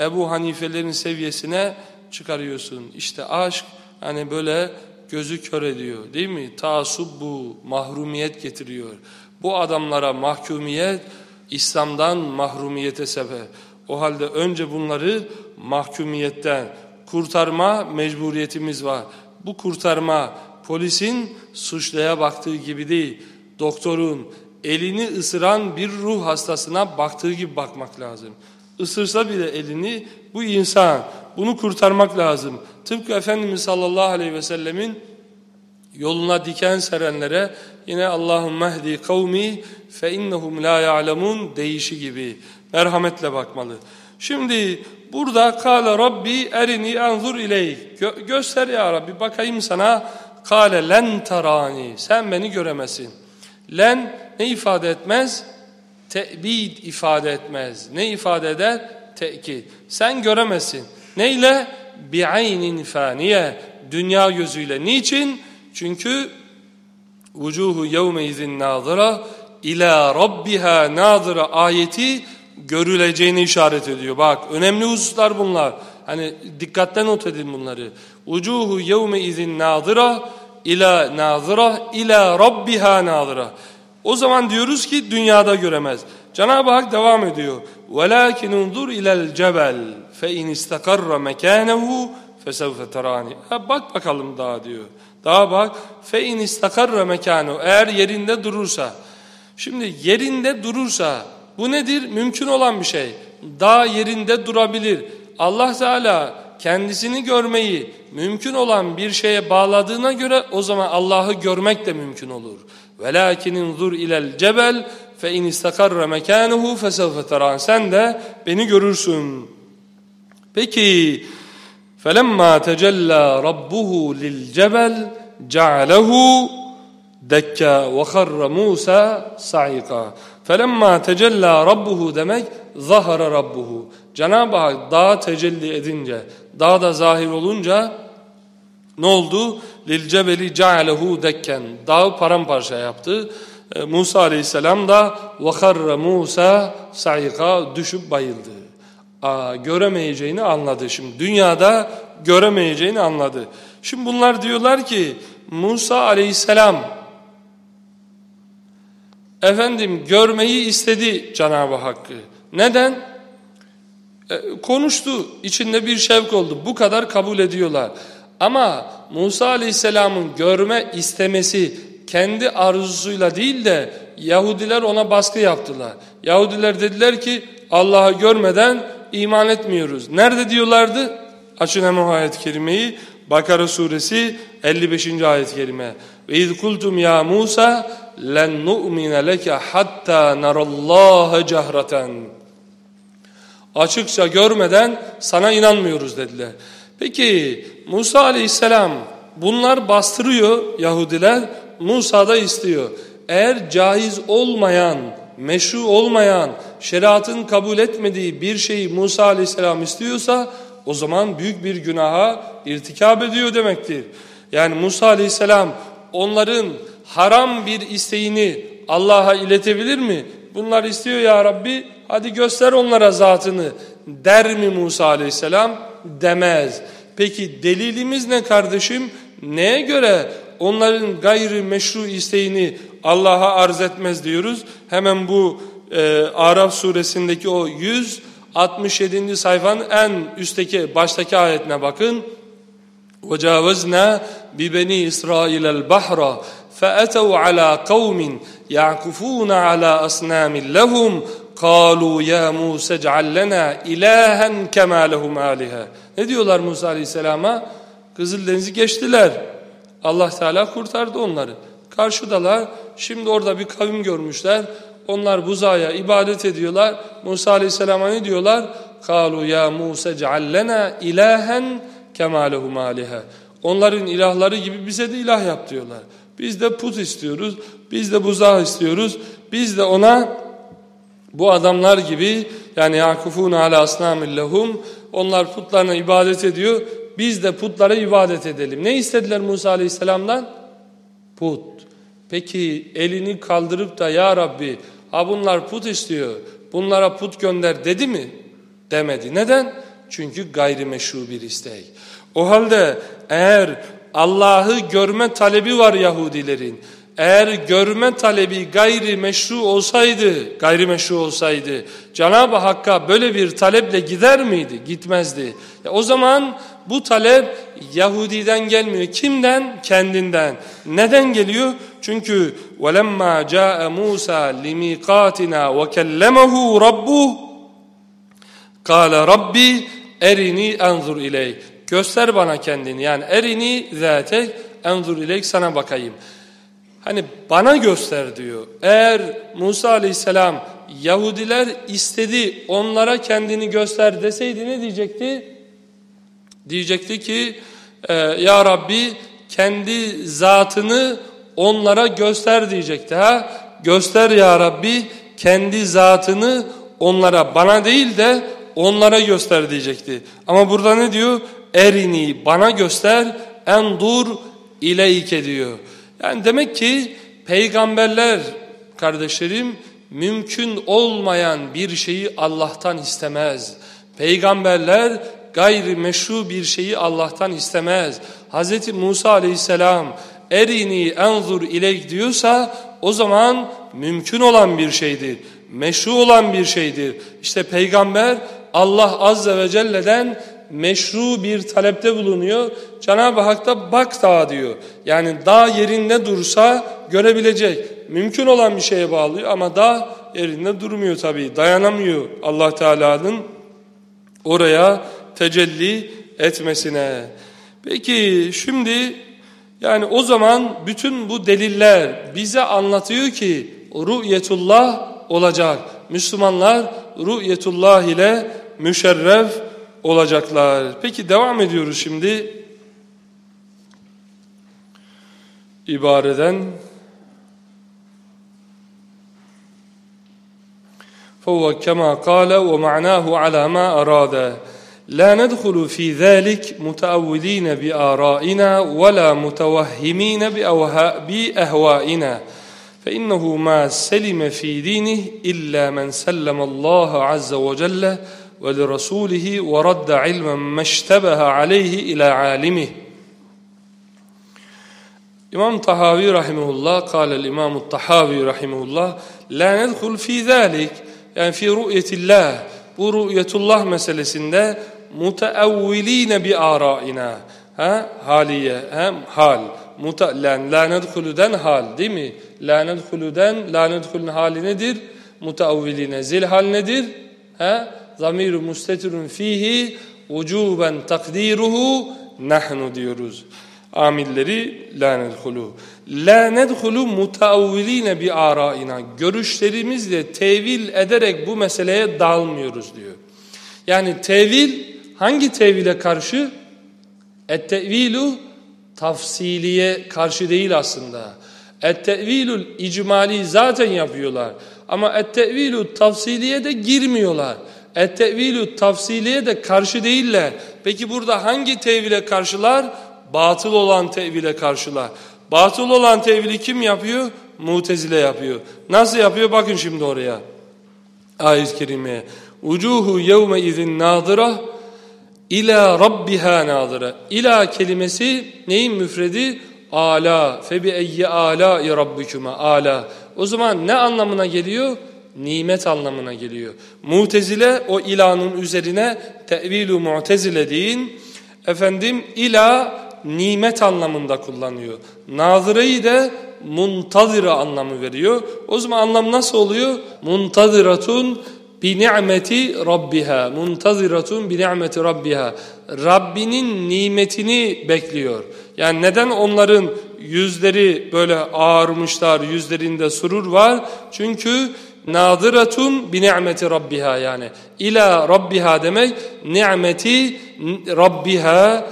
Ebu Hanifelerin seviyesine çıkarıyorsun. İşte aşk hani böyle gözü kör ediyor değil mi? Taasub bu, mahrumiyet getiriyor. Bu adamlara mahkumiyet İslam'dan mahrumiyete sebep. O halde önce bunları mahkumiyetten, kurtarma mecburiyetimiz var. Bu kurtarma polisin suçluya baktığı gibi değil, doktorun elini ısıran bir ruh hastasına baktığı gibi bakmak lazım. Isırsa bile elini bu insan, bunu kurtarmak lazım. Tıpkı Efendimiz sallallahu aleyhi ve sellemin yoluna diken serenlere yine Allahümme ehdi kavmi fe innehum la ya'lemun deyişi gibi merhametle bakmalı. Şimdi burada kâle Rabbi erini enzur ileyk. Gö göster ya Rabbi bakayım sana. Kâle len tarani. Sen beni göremezsin. Len ne ifade etmez? Te'bid ifade etmez. Ne ifade eder? Tekit. Sen göremezsin. Neyle? Bi'aynin faniye. Dünya gözüyle. Niçin? Çünkü vucuhu yevme izin nazıra ila rabbiha nazıra ayeti görüleceğini işaret ediyor. Bak önemli hususlar bunlar. Hani dikkatten not edin bunları. Ucuhu yevme izin nazıra ila nazıra ila rabbiha nazıra. O zaman diyoruz ki dünyada göremez. Cenab-ı Hak devam ediyor. وَلَاكِنْ اُنْظُرْ اِلَى الْجَبَلِ فَاِنْ اِسْتَقَرَّ مَكَانَهُ فَسَوْفَ تَرَانِ Bak bakalım daha diyor. Daha bak. فَاِنْ اِسْتَقَرَّ مَكَانَهُ Eğer yerinde durursa. Şimdi yerinde durursa bu nedir? Mümkün olan bir şey. Dağ yerinde durabilir. Allah Teala kendisini görmeyi mümkün olan bir şeye bağladığına göre o zaman Allah'ı görmek de mümkün olur. Velakinin zur ilel cebel fe in istakarra mekanuhu fesevfe teran. Sen de beni görürsün. Peki felemma tecella rabbuhu lil cebel cealehu dekka ve harra Musa saika. Felemma tecella rabbuhu demek zahara rabbuhu. Cenab-ı Hak dağa tecelli edince, dağda zahir olunca ne oldu? Lil cebeli cealehu dekken. Dağı paramparça yaptı. E, Musa aleyhisselam da vakarra Musa sayika düşüp bayıldı. Aa, göremeyeceğini anladı. Şimdi dünyada göremeyeceğini anladı. Şimdi bunlar diyorlar ki Musa aleyhisselam efendim görmeyi istedi Cenab-ı Hakk'ı. Neden? E, konuştu, içinde bir şevk oldu. Bu kadar kabul ediyorlar. Ama Musa Aleyhisselam'ın görme istemesi kendi arzusuyla değil de Yahudiler ona baskı yaptılar. Yahudiler dediler ki Allah'ı görmeden iman etmiyoruz. Nerede diyorlardı? Açın hemen ayet-i kerimeyi. Bakara suresi 55. ayet-i kerime. Ve iz kultum ya Musa len nu'mine leke hatta narallaha cehreten. Açıkça görmeden sana inanmıyoruz dediler. Peki Musa aleyhisselam bunlar bastırıyor Yahudiler. Musa da istiyor. Eğer caiz olmayan, meşru olmayan, şeriatın kabul etmediği bir şeyi Musa aleyhisselam istiyorsa o zaman büyük bir günaha irtikab ediyor demektir. Yani Musa aleyhisselam onların haram bir isteğini Allah'a iletebilir mi? Bunlar istiyor ya Rabbi hadi göster onlara zatını der mi Musa aleyhisselam? Demez. Peki delilimiz ne kardeşim? Neye göre onların gayri meşru isteğini Allah'a arz etmez diyoruz? Hemen bu e, Araf suresindeki o 167. sayfanın en üstteki baştaki ayetine bakın. وَجَاوَزْنَا بِبَنِي إِسْرَائِيلَ الْبَحْرَ فَأَتَوْا عَلَى قَوْمٍ يَعْكُفُونَ عَلَى أَصْنَامٍ لَهُمْ قَالُوا يَا مُوسَ اجْعَلْ لَنَا إِلَٰهًا كَمَا لَهُمْ آلِهَا Ne diyorlar Musa Aleyhisselam'a? Kızıldeniz'i geçtiler. Allah Teala kurtardı onları. Karşıdalar. Şimdi orada bir kavim görmüşler. Onlar buzaya ibadet ediyorlar. Musa Aleyhisselam'a ne diyorlar? قَالُوا يَا مُوسَ اجْعَلْ لَنَا إِلَٰهًا كَمَا لَهُمْ آلِهَا Onların ilahları gibi bize de ilah yap diyorlar. Biz de put istiyoruz. Biz de buzağı istiyoruz. Biz de ona bu adamlar gibi yani yakufun ala asnamillahum onlar putlarına ibadet ediyor. Biz de putlara ibadet edelim. Ne istediler Musa Aleyhisselam'dan? Put. Peki elini kaldırıp da ya Rabbi ha bunlar put istiyor. Bunlara put gönder dedi mi? Demedi. Neden? Çünkü gayrimeşru bir istek. O halde eğer Allah'ı görme talebi var Yahudilerin. Eğer görme talebi gayri meşru olsaydı, gayri meşru olsaydı Cenab-ı Hakk'a böyle bir taleple gider miydi? Gitmezdi. E o zaman bu talep Yahudi'den gelmiyor. Kimden? Kendinden. Neden geliyor? Çünkü وَلَمَّا جَاءَ مُوسَى لِمِيقَاتِنَا وَكَلَّمَهُ رَبُّهُ قَالَ رَبِّي اَرِنِي اَنْظُرْ اِلَيْهِ Göster bana kendini. Yani erini zâtek enzur ileyk sana bakayım. Hani bana göster diyor. Eğer Musa aleyhisselam Yahudiler istedi onlara kendini göster deseydi ne diyecekti? Diyecekti ki e, ya Rabbi kendi zatını onlara göster diyecekti. Ha? Göster ya Rabbi kendi zatını onlara bana değil de onlara göster diyecekti. Ama burada ne diyor? Erini bana göster endur ileyke diyor. Yani demek ki peygamberler kardeşlerim mümkün olmayan bir şeyi Allah'tan istemez. Peygamberler gayri meşru bir şeyi Allah'tan istemez. Hz. Musa aleyhisselam erini enzur ileyk diyorsa o zaman mümkün olan bir şeydir. Meşru olan bir şeydir. İşte peygamber Allah azze ve celle'den meşru bir talepte bulunuyor. Cenab-ı Hak da bak dağa diyor. Yani dağ yerinde dursa görebilecek. Mümkün olan bir şeye bağlıyor ama dağ yerinde durmuyor tabii. Dayanamıyor Allah Teala'nın oraya tecelli etmesine. Peki şimdi yani o zaman bütün bu deliller bize anlatıyor ki ru'yetullah olacak. Müslümanlar ru'yetullah ile müşerref olacaklar. Peki devam ediyoruz şimdi. ibareden فهو كما قال ومعناه على ما أراد لا ندخل في ذلك متأولين بآرائنا ولا متوهمين بأهوائنا فإنه ما سلم في دينه إلا من سلم الله عز وجل ولرسوله ورد علما ما اشتبه عليه إلى عالمه İmam Tahavi rahimehullah, kâlel İmam Tahavi rahimehullah, la nedhul fi zâlik, yani fi ru'yetillah, bu ru'yetullah meselesinde muteavviline bi ara'ina, ha, haliye, ha, hal, muta, la, la nedhuluden hal değil mi? La nedhuluden, la nedhulun hali nedir? Muteavviline, zil hal nedir? Ha, Zamiru mustetirun fihi, ucuben takdiruhu, nahnu diyoruz amilleri la nedhulu. La nedhulu mutaavviline bi araina. Görüşlerimizle tevil ederek bu meseleye dalmıyoruz diyor. Yani tevil hangi tevile karşı? Et-tevilu tafsiliye karşı değil aslında. Et-tevilul icmali zaten yapıyorlar. Ama et-tevilu tafsiliye de girmiyorlar. Et-tevilu tafsiliye de karşı değiller. Peki burada hangi tevile karşılar? batıl olan tevile karşılar. Batıl olan tevili kim yapıyor? Mutezile yapıyor. Nasıl yapıyor? Bakın şimdi oraya. Ayet-i kerimeye. Ucuhu yevme izin nadıra ila rabbiha nadıra. İla kelimesi neyin müfredi? Ala. Febi eyye ala rabbikuma ala. O zaman ne anlamına geliyor? Nimet anlamına geliyor. Mutezile o ilanın üzerine tevilu mu'tezile deyin. Efendim ila nimet anlamında kullanıyor. Nazıreyi de muntazira anlamı veriyor. O zaman anlam nasıl oluyor? Muntaziratun bi ni'meti rabbiha. Muntaziratun bi ni'meti rabbiha. Rabbinin nimetini bekliyor. Yani neden onların yüzleri böyle ağarmışlar, yüzlerinde surur var? Çünkü nadiratun bi ni'meti rabbiha yani. İla rabbiha demek ni'meti rabbiha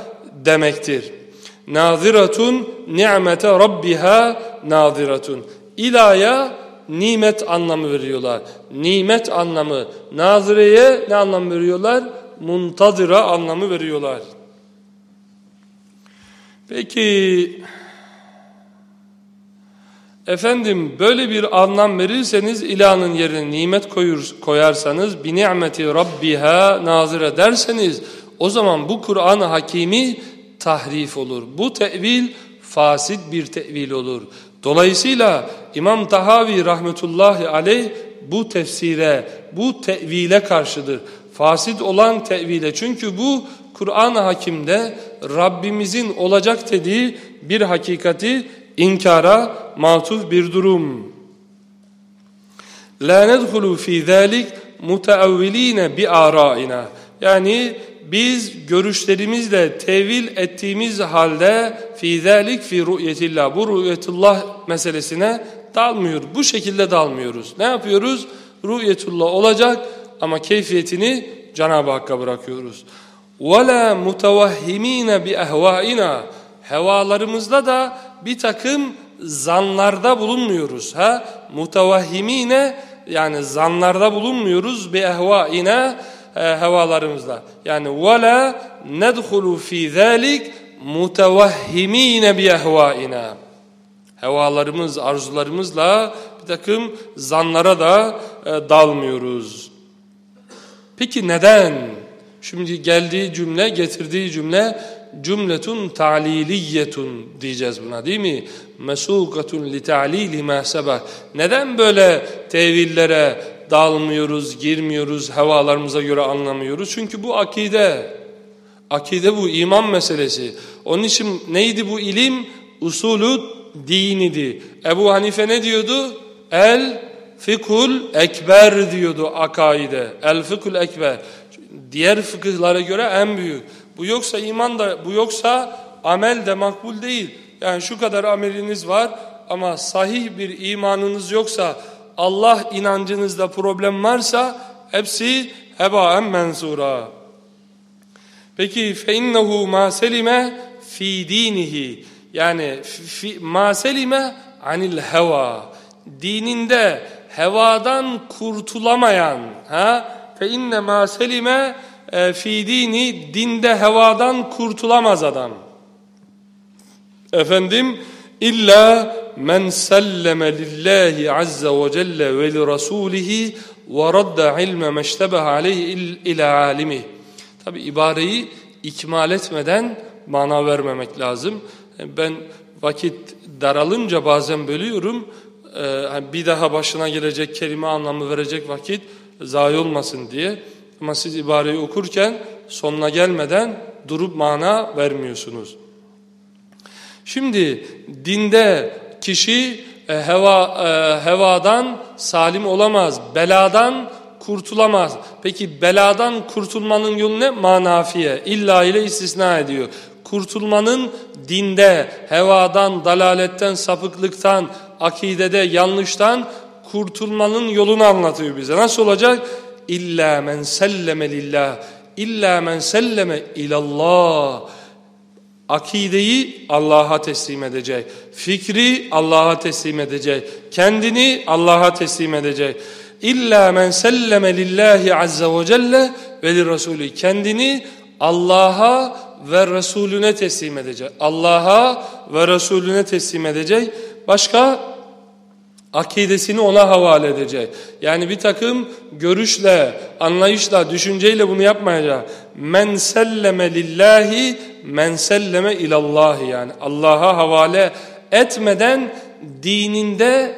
demektir. Naziratun ni'mete rabbiha naziratun. İlaya nimet anlamı veriyorlar. Nimet anlamı. Nazireye ne anlam veriyorlar? Muntazira anlamı veriyorlar. Peki efendim böyle bir anlam verirseniz ilanın yerine nimet koyur, koyarsanız bi ni'meti rabbiha nazire derseniz o zaman bu Kur'an-ı Hakimi tahrif olur. Bu tevil fasit bir tevil olur. Dolayısıyla İmam Tahavi rahmetullahi aleyh bu tefsire, bu tevile karşıdır. Fasit olan tevile. Çünkü bu Kur'an-ı Hakim'de Rabbimizin olacak dediği bir hakikati inkara matuf bir durum. La nedhulu fi zalik muteavviline bi araina. Yani biz görüşlerimizle tevil ettiğimiz halde fi zalik fi ru'yetillah bu ru'yetullah meselesine dalmıyor. Bu şekilde dalmıyoruz. Ne yapıyoruz? Ru'yetullah olacak ama keyfiyetini Cenab-ı Hakk'a bırakıyoruz. وَلَا مُتَوَهِّم۪ينَ بِأَهْوَائِنَا Hevalarımızda da bir takım zanlarda bulunmuyoruz. Ha? Mutevahhimine yani zanlarda bulunmuyoruz. Bi ehvaine e, hevalarımızla. Yani ve la nedhulu fi zalik mutevahhimine bi ehvaina. Hevalarımız, arzularımızla bir takım zanlara da e, dalmıyoruz. Peki neden? Şimdi geldiği cümle, getirdiği cümle cümletun ta'liliyetun diyeceğiz buna değil mi? Mesukatun li ta'lili ma Neden böyle tevillere dalmıyoruz, girmiyoruz, havalarımıza göre anlamıyoruz. Çünkü bu akide. Akide bu iman meselesi. Onun için neydi bu ilim? Usulü dinidi. Ebu Hanife ne diyordu? El fikul ekber diyordu akaide. El fikul ekber. Diğer fıkıhlara göre en büyük. Bu yoksa iman da bu yoksa amel de makbul değil. Yani şu kadar ameliniz var ama sahih bir imanınız yoksa Allah inancınızda problem varsa hepsi hebaen mensura. Peki fe innehu ma selime fi dinihi yani fi, ma selime anil heva dininde hevadan kurtulamayan ha fe inne ma selime e, fi dini dinde hevadan kurtulamaz adam. Efendim illa men selleme lillahi azze ve celle ve li rasulihi ve radda ilme meştebeha aleyhi ila alimi. Tabi ibareyi ikmal etmeden mana vermemek lazım. Ben vakit daralınca bazen bölüyorum. Ee, bir daha başına gelecek kelime anlamı verecek vakit zayi olmasın diye. Ama siz ibareyi okurken sonuna gelmeden durup mana vermiyorsunuz. Şimdi dinde kişi e, heva, e, hevadan salim olamaz, beladan kurtulamaz. Peki beladan kurtulmanın yolu ne? Manafiye. İlla ile istisna ediyor. Kurtulmanın dinde, hevadan, dalaletten, sapıklıktan, akidede, yanlıştan kurtulmanın yolunu anlatıyor bize. Nasıl olacak? İlla men selleme lillah. İlla men selleme ilallah. Akideyi Allah'a teslim edecek. Fikri Allah'a teslim edecek. Kendini Allah'a teslim edecek. İlla men selleme lillahi azze ve celle ve li. Kendini Allah'a ve Resulüne teslim edecek. Allah'a ve Resulüne teslim edecek. Başka akidesini ona havale edecek. Yani bir takım görüşle, anlayışla, düşünceyle bunu yapmayacak. Men selleme lillahi, men selleme ilallahi yani. Allah'a havale etmeden dininde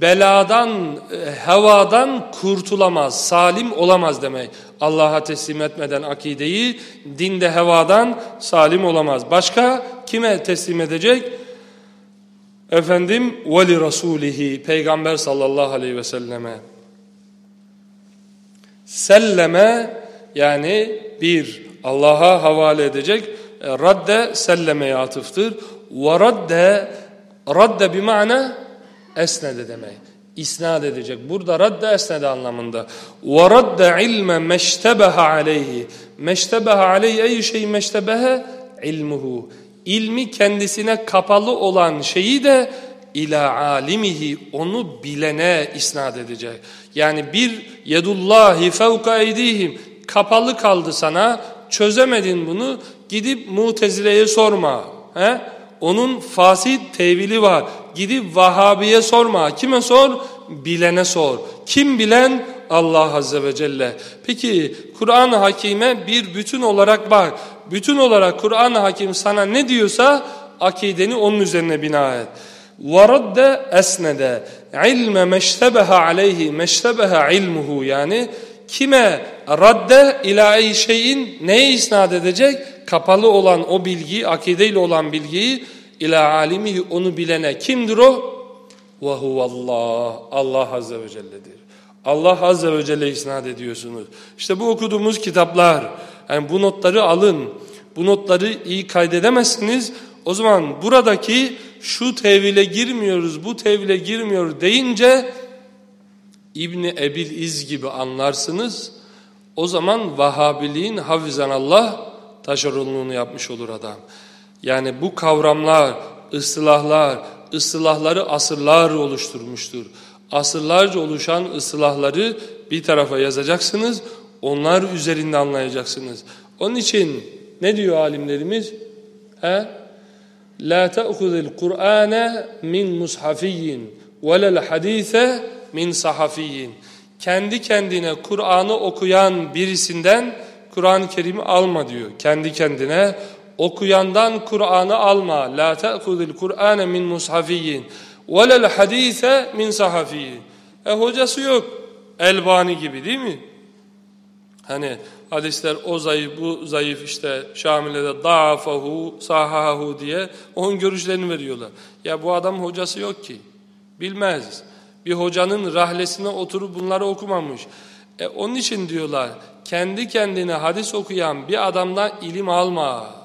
beladan, hevadan kurtulamaz, salim olamaz demek. Allah'a teslim etmeden akideyi, dinde hevadan salim olamaz. Başka kime teslim edecek? Efendim, veli rasulihi, Peygamber sallallahu aleyhi ve selleme. Selleme, yani bir, Allah'a havale edecek, e, radde sellemeye atıftır. Ve radde, radde bir mana, esnede demek. İsnad edecek. Burada radde esnede anlamında. Ve radde ilme meştebeha aleyhi. Meştebeha aleyhi ey şey meştebehe ilmuhu. İlmi kendisine kapalı olan şeyi de ila alimihi onu bilene isnat edecek. Yani bir yedullahi fevka eydihim kapalı kaldı sana çözemedin bunu gidip mutezileye sorma. He? Onun fasit tevili var. Gidip Vahabi'ye sorma. Kime sor? Bilene sor. Kim bilen? Allah Azze ve Celle. Peki Kur'an-ı Hakim'e bir bütün olarak bak. Bütün olarak Kur'an-ı Hakim sana ne diyorsa akideni onun üzerine bina et. وَرَدَّ esnede ilme meştebeha aleyhi meştebeha ilmuhu yani kime radde ila ey şeyin neye isnat edecek? Kapalı olan o bilgiyi, akideyle olan bilgiyi ila alimihi onu bilene kimdir o? Ve huvallah. Allah Azze ve Celle'dir. Allah Azze ve Celle isnat ediyorsunuz. İşte bu okuduğumuz kitaplar. Yani bu notları alın. Bu notları iyi kaydedemezsiniz. O zaman buradaki şu tevhile girmiyoruz, bu tevhile girmiyor deyince İbni Ebil İz gibi anlarsınız. O zaman Vahabiliğin hafizan Allah taşeronluğunu yapmış olur adam. Yani bu kavramlar, ıslahlar, ıslahları asırlar oluşturmuştur. Asırlarca oluşan ıslahları bir tarafa yazacaksınız, onlar üzerinde anlayacaksınız. Onun için ne diyor alimlerimiz? He? La ta'khudul Kur'ane min mushafiyyin ve lel hadise min sahafiyyin. Kendi kendine Kur'an'ı okuyan birisinden Kur'an-ı Kerim'i alma diyor. Kendi kendine okuyandan Kur'an'ı alma. La ta'khudul Kur'ane min mushafiyyin lel hadise min sahafiyyin. E hocası yok. Elbani gibi değil mi? Hani hadisler o zayıf bu zayıf işte Şamile'de da'afahu sahahu diye onun görüşlerini veriyorlar. Ya bu adam hocası yok ki. Bilmez. Bir hocanın rahlesine oturup bunları okumamış. E onun için diyorlar kendi kendine hadis okuyan bir adamdan ilim alma.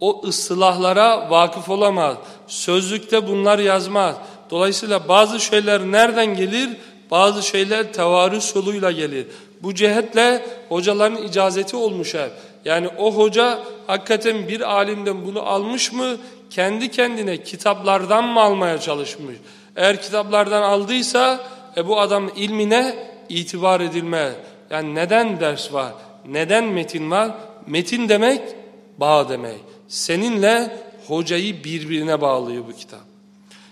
O ıslahlara vakıf olamaz. Sözlükte bunlar yazmaz. Dolayısıyla bazı şeyler nereden gelir? Bazı şeyler tevarüs yoluyla gelir. Bu cihetle hocaların icazeti olmuş hep. Yani o hoca hakikaten bir alimden bunu almış mı? Kendi kendine kitaplardan mı almaya çalışmış? Eğer kitaplardan aldıysa e bu adam ilmine itibar edilme. Yani neden ders var? Neden metin var? Metin demek bağ demek. Seninle hocayı birbirine bağlıyor bu kitap.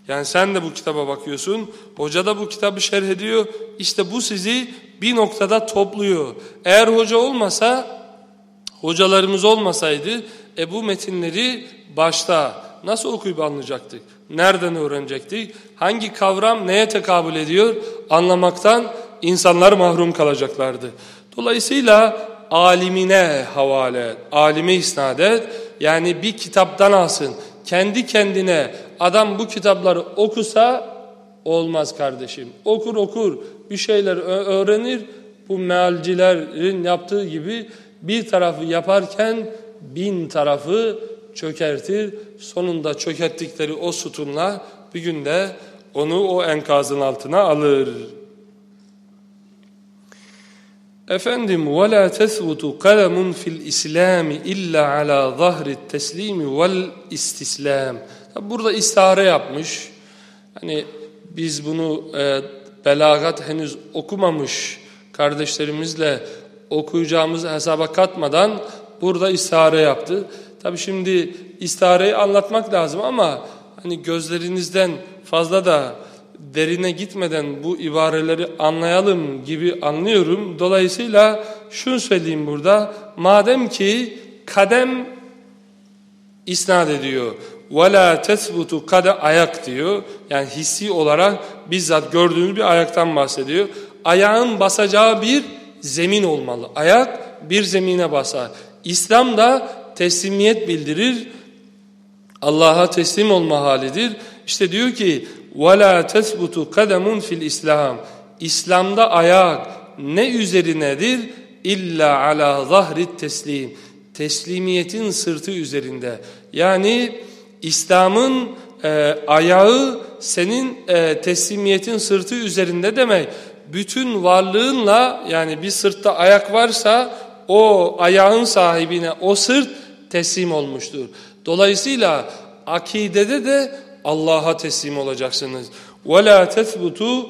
Yani sen de bu kitaba bakıyorsun, hoca da bu kitabı şerh ediyor. İşte bu sizi bir noktada topluyor. Eğer hoca olmasa, hocalarımız olmasaydı, e bu metinleri başta nasıl okuyup anlayacaktık? Nereden öğrenecektik? Hangi kavram neye tekabül ediyor? Anlamaktan insanlar mahrum kalacaklardı. Dolayısıyla alimine havale et, alime isnat et. Yani bir kitaptan alsın. Kendi kendine adam bu kitapları okusa olmaz kardeşim. Okur okur bir şeyler öğrenir. Bu mealcilerin yaptığı gibi bir tarafı yaparken bin tarafı çökertir. Sonunda çökerttikleri o sütunla bir günde onu o enkazın altına alır. Efendim ve la tesbutu kalemun fil islami illa ala zahri teslimi vel istislam. Burada istihare yapmış. Hani biz bunu e, belagat henüz okumamış kardeşlerimizle okuyacağımız hesaba katmadan burada istihare yaptı. Tabi şimdi istihareyi anlatmak lazım ama hani gözlerinizden fazla da derine gitmeden bu ibareleri anlayalım gibi anlıyorum. Dolayısıyla şunu söyleyeyim burada. Madem ki kadem isnat ediyor. وَلَا تَثْبُتُ kade ayak diyor. Yani hissi olarak bizzat gördüğünüz bir ayaktan bahsediyor. Ayağın basacağı bir zemin olmalı. Ayak bir zemine basar. İslam da teslimiyet bildirir. Allah'a teslim olma halidir. İşte diyor ki وَلَا تَثْبُتُ قَدَمٌ fil İslam. İslam'da ayak ne üzerinedir? İlla ala zahrit teslim. Teslimiyetin sırtı üzerinde. Yani İslam'ın e, ayağı senin e, teslimiyetin sırtı üzerinde demek. Bütün varlığınla yani bir sırtta ayak varsa o ayağın sahibine o sırt teslim olmuştur. Dolayısıyla akidede de Allah'a teslim olacaksınız. وَلَا تَثْبُتُ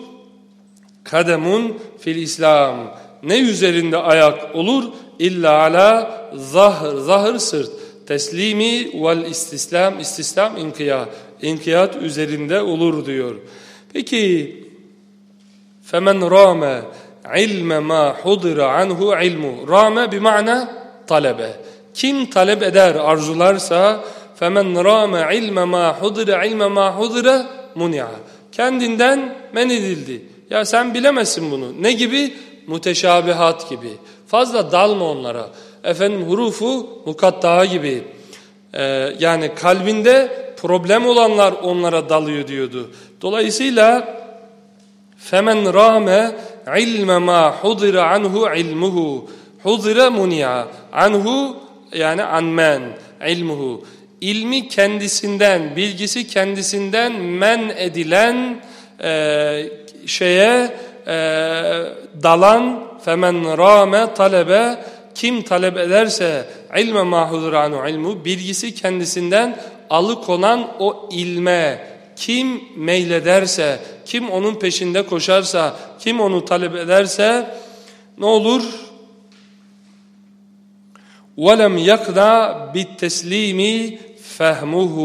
kademun fil İslam. Ne üzerinde ayak olur? İlla ala zahır, zahır sırt. Teslimi vel istislam, istislam inkiyat. İnkiyat üzerinde olur diyor. Peki, فَمَنْ رَامَ ilme ma hudira anhu ilmu. Rame bir mana talebe. Kim talep eder, arzularsa femen rame ilme ma hudira ilme ma hudira munia. Kendinden men edildi. Ya sen bilemezsin bunu. Ne gibi? Muteşabihat gibi. Fazla dalma onlara. Efendim hurufu mukattaha gibi. Ee, yani kalbinde problem olanlar onlara dalıyor diyordu. Dolayısıyla femen rame ilme ma hudira anhu ilmuhu. Hudira munia. Anhu yani anmen ilmuhu İlmi kendisinden, bilgisi kendisinden men edilen e, şeye e, dalan femen rame talebe kim talep ederse ilme mahuduranu ilmu bilgisi kendisinden alıkonan o ilme kim meylederse, kim onun peşinde koşarsa, kim onu talep ederse ne olur? وَلَمْ يَقْنَا بِالتَّسْلِيمِ فَهْمُهُ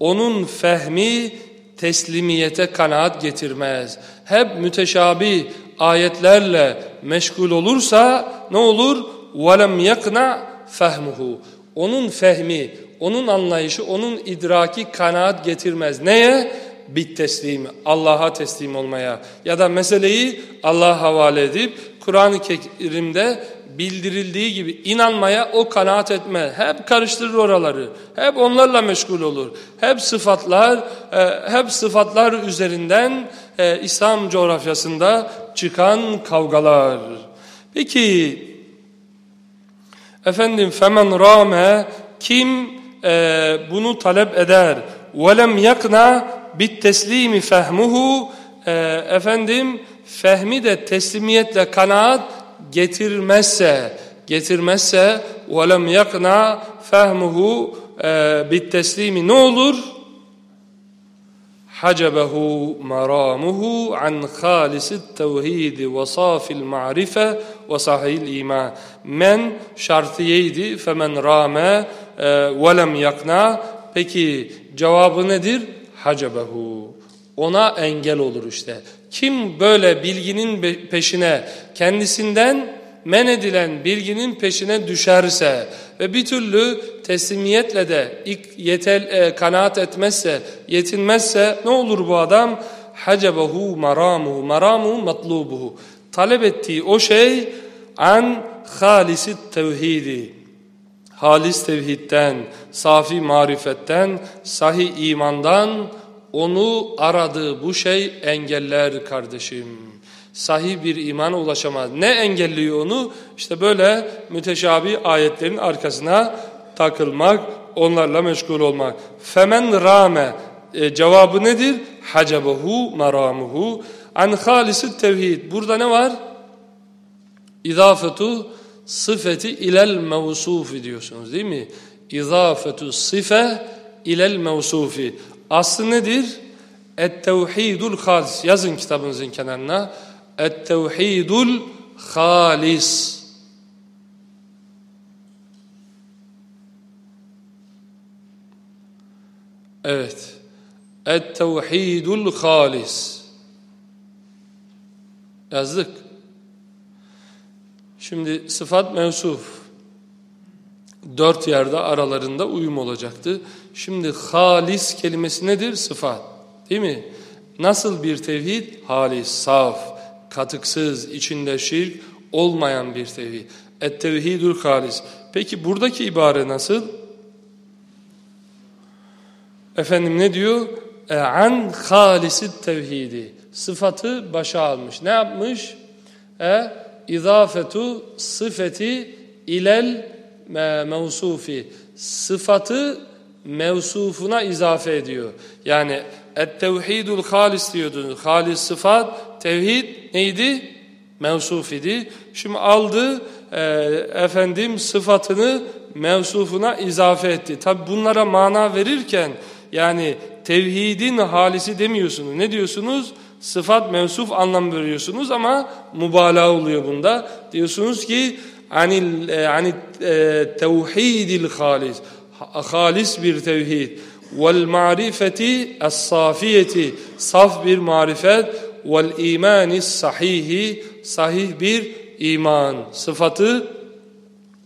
Onun fehmi teslimiyete kanaat getirmez. Hep müteşabi ayetlerle meşgul olursa ne olur? وَلَمْ يَقْنَا فَهْمُهُ Onun fehmi, onun anlayışı, onun idraki kanaat getirmez. Neye? Bit teslim, Allah'a teslim olmaya ya da meseleyi Allah'a havale edip Kur'an-ı Kerim'de bildirildiği gibi inanmaya o kanaat etme. Hep karıştırır oraları. Hep onlarla meşgul olur. Hep sıfatlar, e, hep sıfatlar üzerinden e, İslam coğrafyasında çıkan kavgalar. Peki efendim femen rame kim e, bunu talep eder? Velem yakna bit teslimi fehmuhu e, efendim fehmi de teslimiyetle kanaat getirmezse getirmezse وَلَمْ يَقْنَا فَهْمُهُ e, بِالتَّسْلِيمِ ne olur? حجبه مرامه عن خالص التوhid ve safil marife ve sahil iman. Men şartiyeydi. Femen rame ve lem yakna. Peki cevabı nedir? Hacebehu. Ona engel olur işte. Kim böyle bilginin peşine kendisinden men edilen bilginin peşine düşerse ve bir türlü teslimiyetle de yetel, e, kanaat etmezse, yetinmezse ne olur bu adam? Hacebehu maramuhu, maramuhu matlubuhu. Talep ettiği o şey an halisi tevhidi. Halis tevhidden, safi marifetten, sahih imandan onu aradığı bu şey engeller kardeşim sahih bir imana ulaşamaz. Ne engelliyor onu? İşte böyle müteşabi ayetlerin arkasına takılmak, onlarla meşgul olmak. Femen rame e, cevabı nedir? Hacebehu maramuhu an halisi tevhid. Burada ne var? İzafetu sıfeti ilel mevsufi diyorsunuz değil mi? İzafetu sıfe ilel mevsufi. Aslı nedir? Et-tevhidul halis. Yazın kitabınızın kenarına. Et-tevhidul halis. Evet. Et-tevhidul halis. Yazdık. Şimdi sıfat mevsuf. Dört yerde aralarında uyum olacaktı. Şimdi halis kelimesi nedir? Sıfat. Değil mi? Nasıl bir tevhid? Halis, saf katıksız, içinde şirk olmayan bir tevhid. Et-tevhidül halis. Peki buradaki ibare nasıl? Efendim ne diyor? E, an halisi tevhidi. Sıfatı başa almış. Ne yapmış? E, izafetu sıfeti ilel mevsufi. Sıfatı mevsufuna izafe ediyor. Yani et-tevhidul halis diyordunuz. Halis sıfat, tevhid neydi? Mevsuf idi. Şimdi aldı e, efendim sıfatını mevsufuna izafe etti. Tabi bunlara mana verirken yani tevhidin halisi demiyorsunuz. Ne diyorsunuz? Sıfat mevsuf anlam veriyorsunuz ama mübalağa oluyor bunda. Diyorsunuz ki anil, e, anil e, tevhidil halis Halis bir tevhid vel marifeti es-safiyeti saf bir marifet vel imani sahihi sahih bir iman sıfatı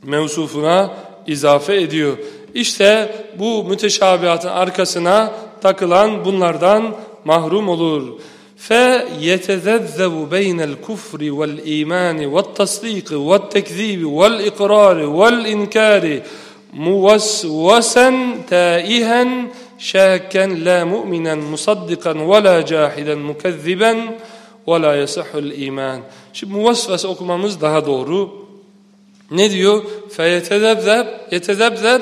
mevsufuna izafe ediyor. İşte bu müteşabihatın arkasına takılan bunlardan mahrum olur. فيتذذب بين الكفر والإيمان والتصديق والتكذيب والإقرار والإنكار muvasvasen taihen şakken la mu'minen musaddikan ve la cahiden mukezziben ve la yasahul iman. Şimdi muvasvas okumamız daha doğru. Ne diyor? Feyetezebzeb, yetezebzeb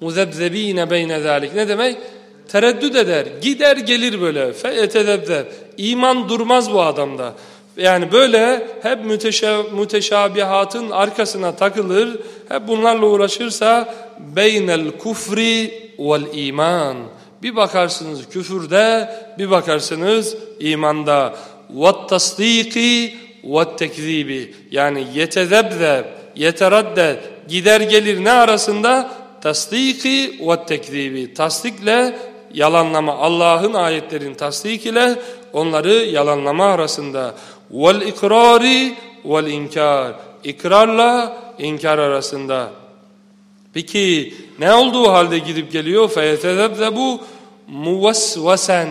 muzebzebine beyne zalik. Ne demek? Tereddüt eder, gider gelir böyle. Feyetezebzeb. İman durmaz bu adamda. Yani böyle hep müteşabihatın arkasına takılır, hep bunlarla uğraşırsa beynel kufri vel iman. Bir bakarsınız küfürde, bir bakarsınız imanda. Ve tasdiki ve tekzibi. Yani yetezebzeb, yeteraddet, gider gelir ne arasında? Tasdiki ve tekzibi. Tasdikle yalanlama, Allah'ın ayetlerin tasdik ile onları yalanlama arasında. Vel ikrari vel inkar. İkrarla inkar arasında. Peki ne olduğu halde gidip geliyor? bu muvasvasen.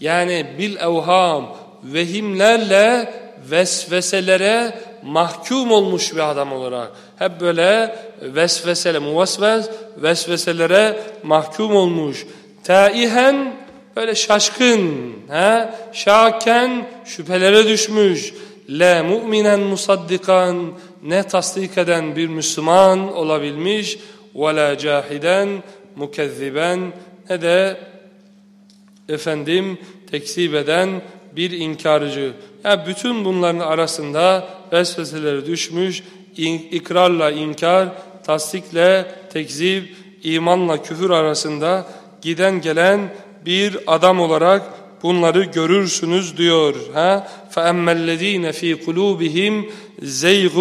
Yani bil evham, vehimlerle vesveselere mahkum olmuş bir adam olarak. Hep böyle vesvesele, muvasves, vesveselere mahkum olmuş. Taihen Böyle şaşkın, he? şaken şüphelere düşmüş. Le mu'minen musaddikan ne tasdik eden bir Müslüman olabilmiş. Ve la cahiden mukezziben ne de efendim tekzip eden bir inkarcı. Yani bütün bunların arasında vesveselere düşmüş, ikrarla inkar, tasdikle tekzip, imanla küfür arasında giden gelen bir adam olarak bunları görürsünüz diyor. Ha? فَأَمَّا الَّذ۪ينَ ف۪ي قُلُوبِهِمْ زَيْغٌ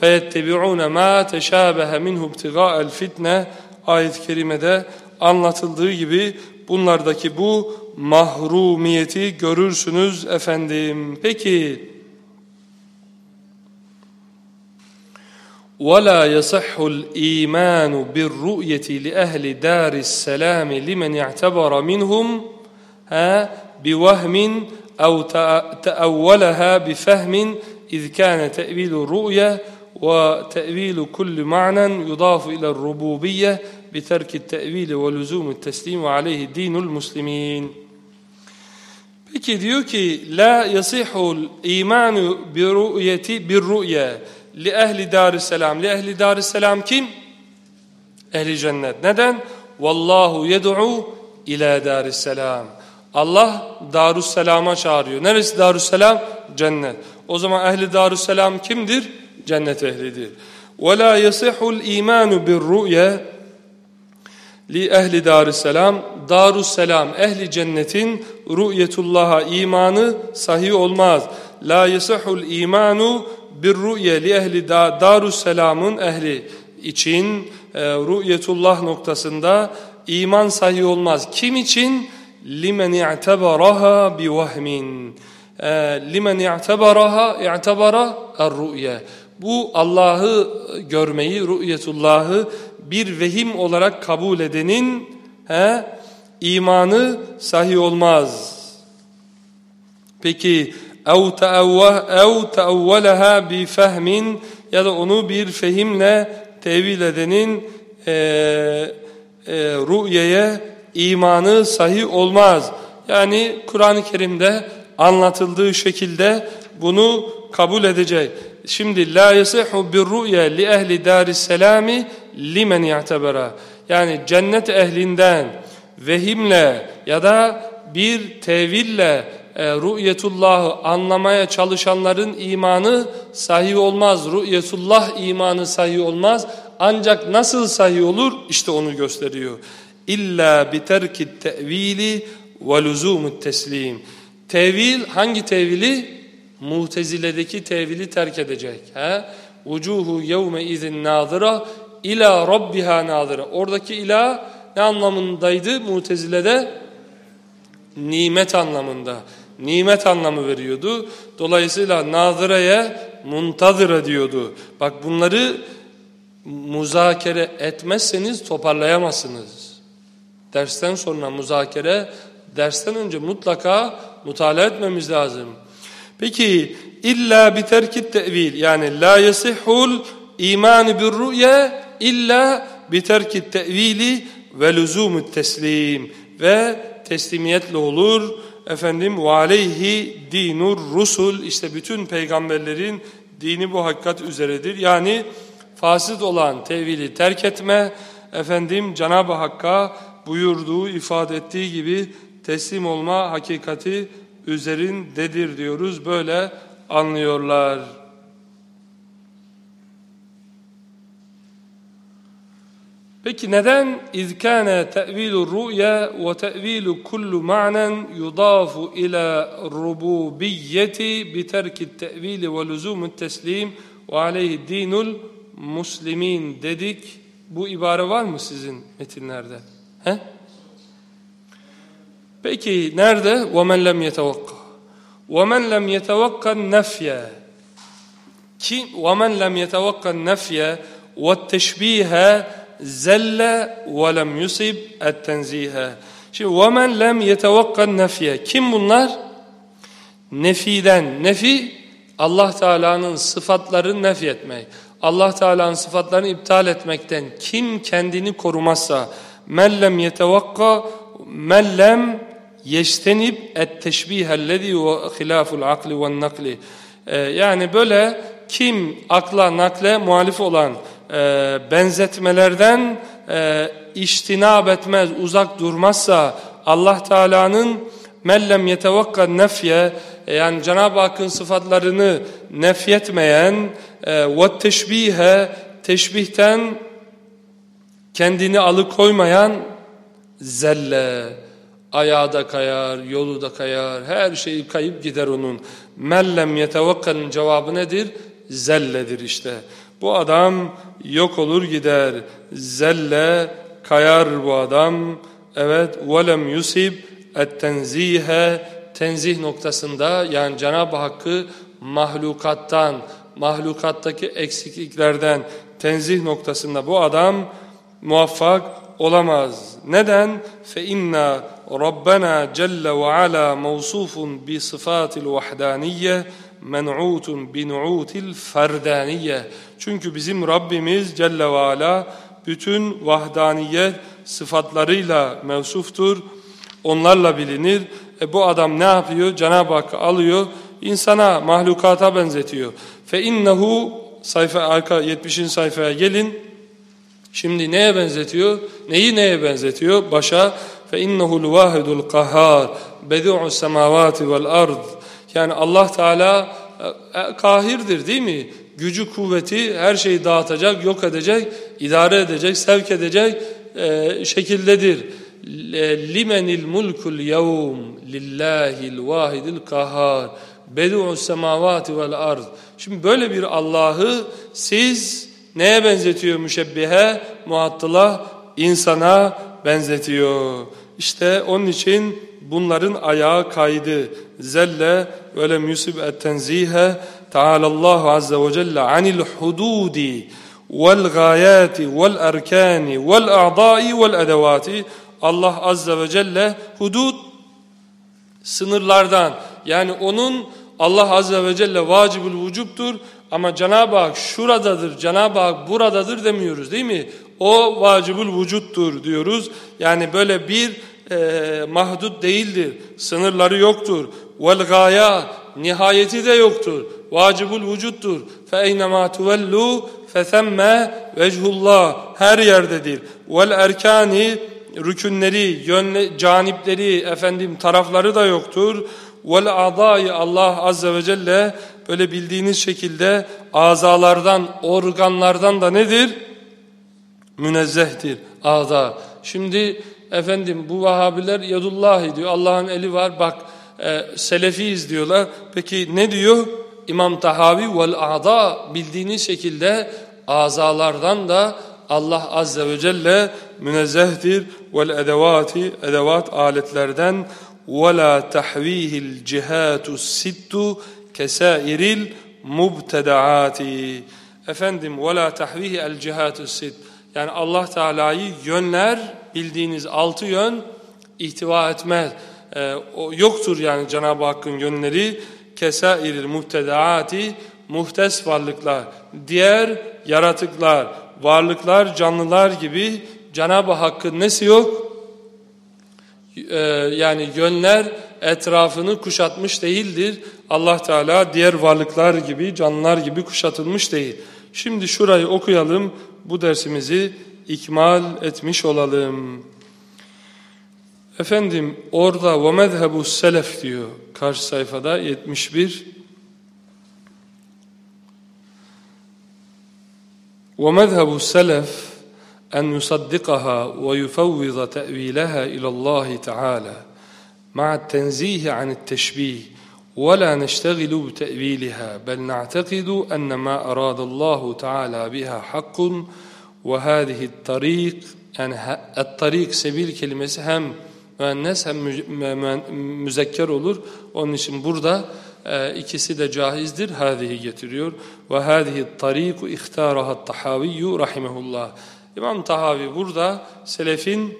فَيَتَّبِعُونَ مَا تَشَابَهَ مِنْهُ ابْتِغَاءَ الْفِتْنَةِ Ayet-i kerimede anlatıldığı gibi bunlardaki bu mahrumiyeti görürsünüz efendim. Peki ولا يصح الإيمان بالرؤية لأهل دار السلام لمن اعتبر منهم ها بوهم أو تأولها بفهم إذ كان تأويل الرؤية وتأويل كل معنى يضاف إلى الربوبية بترك التأويل ولزوم التسليم وعليه دين المسلمين Peki diyor ki la yasihul imanu bi ru'yeti bir ru'ya li ehli darisselam. Li ehli darisselam kim? Ehli cennet. Neden? Vallahu yed'u ila darisselam. Allah Darusselam'a çağırıyor. Neresi Darusselam? Cennet. O zaman ehli Darusselam kimdir? Cennet ehlidir. Yasihul imanu bir ru'ya li ehli Darusselam. Darusselam ehli cennetin ru'yetullah'a imanı sahih olmaz. La yasihul imanu bir ru'ye li ehli Darusselam'ın ehli için e, ru'yetullah noktasında iman sahih olmaz. Kim için? Limen i'tebaraha bi vahmin. Limen i'tebaraha i'tebara. Bu Allah'ı görmeyi, ru'yetullahı bir vehim olarak kabul edenin he, imanı sahih olmaz. Peki ev teavvelaha bi fehmin ya da onu bir fehimle tevil edenin e, e, rü'yeye imanı sahih olmaz. Yani Kur'an-ı Kerim'de anlatıldığı şekilde bunu kabul edecek. Şimdi la yasihu bir ru'ya li ehli daris selami limen ya'tebara. Yani cennet ehlinden vehimle ya da bir teville e, ru'yetullahı anlamaya çalışanların imanı sahih olmaz. Ru'yetullah imanı sahih olmaz. Ancak nasıl sahih olur? İşte onu gösteriyor. İlla biterkit tevili ve luzumut teslim. Tevil hangi tevili? Mutezile'deki tevili terk edecek. He? Vucuhu yevme izin nazıra ila rabbiha nazıra. Oradaki ila ne anlamındaydı Mutezile'de? Nimet anlamında. Nimet anlamı veriyordu. Dolayısıyla nazıraya muntadıra diyordu. Bak bunları muzakere etmezseniz toparlayamazsınız. Dersten sonra muzakere, dersten önce mutlaka mutala etmemiz lazım. Peki illa biterkit tevil yani la yasihul iman bir rüya illa biterkit tevili ve lüzumut teslim ve teslimiyetle olur. Efendim ve aleyhi dinur rusul işte bütün peygamberlerin dini bu hakikat üzeredir. Yani fasit olan tevili terk etme efendim Cenab-ı Hakk'a buyurduğu, ifade ettiği gibi teslim olma hakikati üzerindedir diyoruz. Böyle anlıyorlar. Peki neden izkâne te'vilü rü'ya ve te'vilü kullu ma'nen yudafu ila rububiyyeti biterki te'vili ve lüzumu teslim ve aleyhi dinul muslimin dedik. Bu ibare var mı sizin metinlerde? He? Peki nerede? وَمَنْ لَمْ يَتَوَقَّ وَمَنْ لَمْ يَتَوَقَّ النَّفْيَ Kim? وَمَنْ لَمْ يَتَوَقَّ النَّفْيَ وَالتَّشْبِيهَ زَلَّ وَلَمْ يُصِبْ التَّنْزِيهَ Şimdi وَمَنْ لَمْ يَتَوَقَّ النَّفْيَ Kim bunlar? Nefiden. Nefi Allah Teala'nın sıfatlarını nefi etmek. Allah Teala'nın sıfatlarını iptal etmekten kim kendini korumazsa men lem yetevakka men lem yeştenib et teşbihellezi ve hilaful akli ve nakli. Ee, yani böyle kim akla nakle muhalif olan e, benzetmelerden e, iştinab etmez uzak durmazsa Allah Teala'nın mellem yetevakka nefye e, yani Cenab-ı Hakk'ın sıfatlarını nefyetmeyen e, ve teşbihe teşbihten kendini alıkoymayan zelle ayağı da kayar, yolu da kayar, her şeyi kayıp gider onun. Mellem yetevekkelin cevabı nedir? Zelledir işte. Bu adam yok olur gider. Zelle kayar bu adam. Evet, velem yusib et tenzihe tenzih noktasında yani Cenab-ı Hakk'ı mahlukattan, mahlukattaki eksikliklerden tenzih noktasında bu adam muvaffak olamaz. Neden? Fe inna Rabbena celle ve ala mevsufun bi sıfatil vahdaniyye men'utun bi nu'util ferdaniyye. Çünkü bizim Rabbimiz celle ve ala bütün vahdaniyet sıfatlarıyla mevsuftur. Onlarla bilinir. E bu adam ne yapıyor? Cenab-ı Hakk'ı alıyor, insana, mahlukata benzetiyor. Fe innehu sayfa arka 70. sayfaya gelin. Şimdi neye benzetiyor? Neyi neye benzetiyor? Başa fe innehu'l vahidul kahhar bedi'us semavati vel ard. Yani Allah Teala e, e, kahirdir değil mi? Gücü, kuvveti her şeyi dağıtacak, yok edecek, idare edecek, sevk edecek e, şekildedir. Limenil mulkul yevm lillahil vahidil kahhar bedi'us semavati vel ard. Şimdi böyle bir Allah'ı siz neye benzetiyor müşebbihe? Muhattıla insana benzetiyor. İşte onun için bunların ayağı kaydı. Zelle ve lem yusib et-tenzihe Teala Allahu azze ve celle anil hududi vel gayati vel erkani vel a'dai vel edevati Allah azze ve celle hudud sınırlardan yani onun Allah azze ve celle vacibül vücubtur ama Cenab-ı Hak şuradadır, Cenab-ı Hak buradadır demiyoruz değil mi? O vacibül vücuttur diyoruz. Yani böyle bir e, mahdut değildir. Sınırları yoktur. Vel gaya nihayeti de yoktur. Vacibul vücuttur. Fe eynema tuvellu fethemme vechullah her yerdedir. Vel erkani rükünleri, yönle, canipleri, efendim tarafları da yoktur. Vel adayı Allah azze ve celle böyle bildiğiniz şekilde azalardan, organlardan da nedir? Münezzehtir. Ada. Şimdi efendim bu Vahabiler yadullahi diyor. Allah'ın eli var. Bak e, selefiyiz diyorlar. Peki ne diyor? İmam Tahavi vel ada bildiğiniz şekilde azalardan da Allah azze ve celle münezzehtir. Vel edevati edevat aletlerden وَلَا تَحْو۪يهِ الْجِهَاتُ السِّتُّ كَسَائِرِ الْمُبْتَدَعَاتِ Efendim وَلَا تَحْو۪يهِ الْجِهَاتُ السِّتُّ Yani Allah Teala'yı yönler, bildiğiniz altı yön ihtiva etmez. Ee, o yoktur yani Cenab-ı Hakk'ın yönleri. Kesairil muhtedaati muhtes varlıklar, diğer yaratıklar, varlıklar, canlılar gibi Cenab-ı Hakk'ın nesi yok? E, yani yönler etrafını kuşatmış değildir. Allah Teala diğer varlıklar gibi, canlılar gibi kuşatılmış değil. Şimdi şurayı okuyalım, bu dersimizi ikmal etmiş olalım. Efendim orada mezhebu selef diyor karşı sayfada 71. Ve mezhebu selef أن يصدقها ويفوض تأويلها إلى الله تعالى مع التنزيه عن التشبيه ولا نشتغل بتأويلها بل نعتقد أن ما أراد الله تعالى بها حق وهذه الطريق يعني الطريق سبيل كلمة هم مؤنث هم مذكر olur. Onun için burada e, ikisi de caizdir. Hadihi getiriyor. وهذه الطريق اختارها الطحاوي رحمه الله İmam Tahavi burada selefin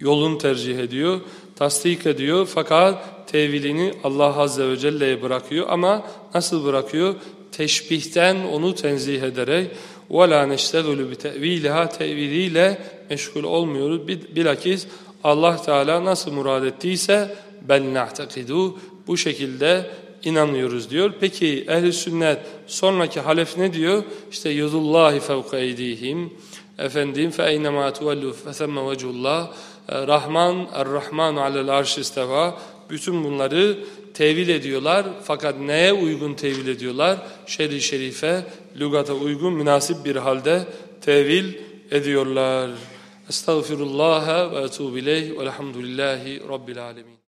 yolunu tercih ediyor, tasdik ediyor fakat tevilini Allah Azze ve Celle'ye bırakıyor ama nasıl bırakıyor? Teşbihten onu tenzih ederek وَلَا نَشْتَغُلُ بِتَعْوِيلِهَا Teviliyle meşgul olmuyoruz. Bilakis Allah Teala nasıl murad ettiyse bel na'takidu bu şekilde inanıyoruz diyor. Peki ehli sünnet sonraki halef ne diyor? İşte yudullahi fevka eydihim Efendim fe eynema tuvellu fesemme vecihullah Rahman er-Rahman alel arş isteva bütün bunları tevil ediyorlar fakat neye uygun tevil ediyorlar? Şer'i şerife, lügata uygun münasip bir halde tevil ediyorlar. Estağfirullah ve etubu ileyh velhamdülillahi rabbil alemin.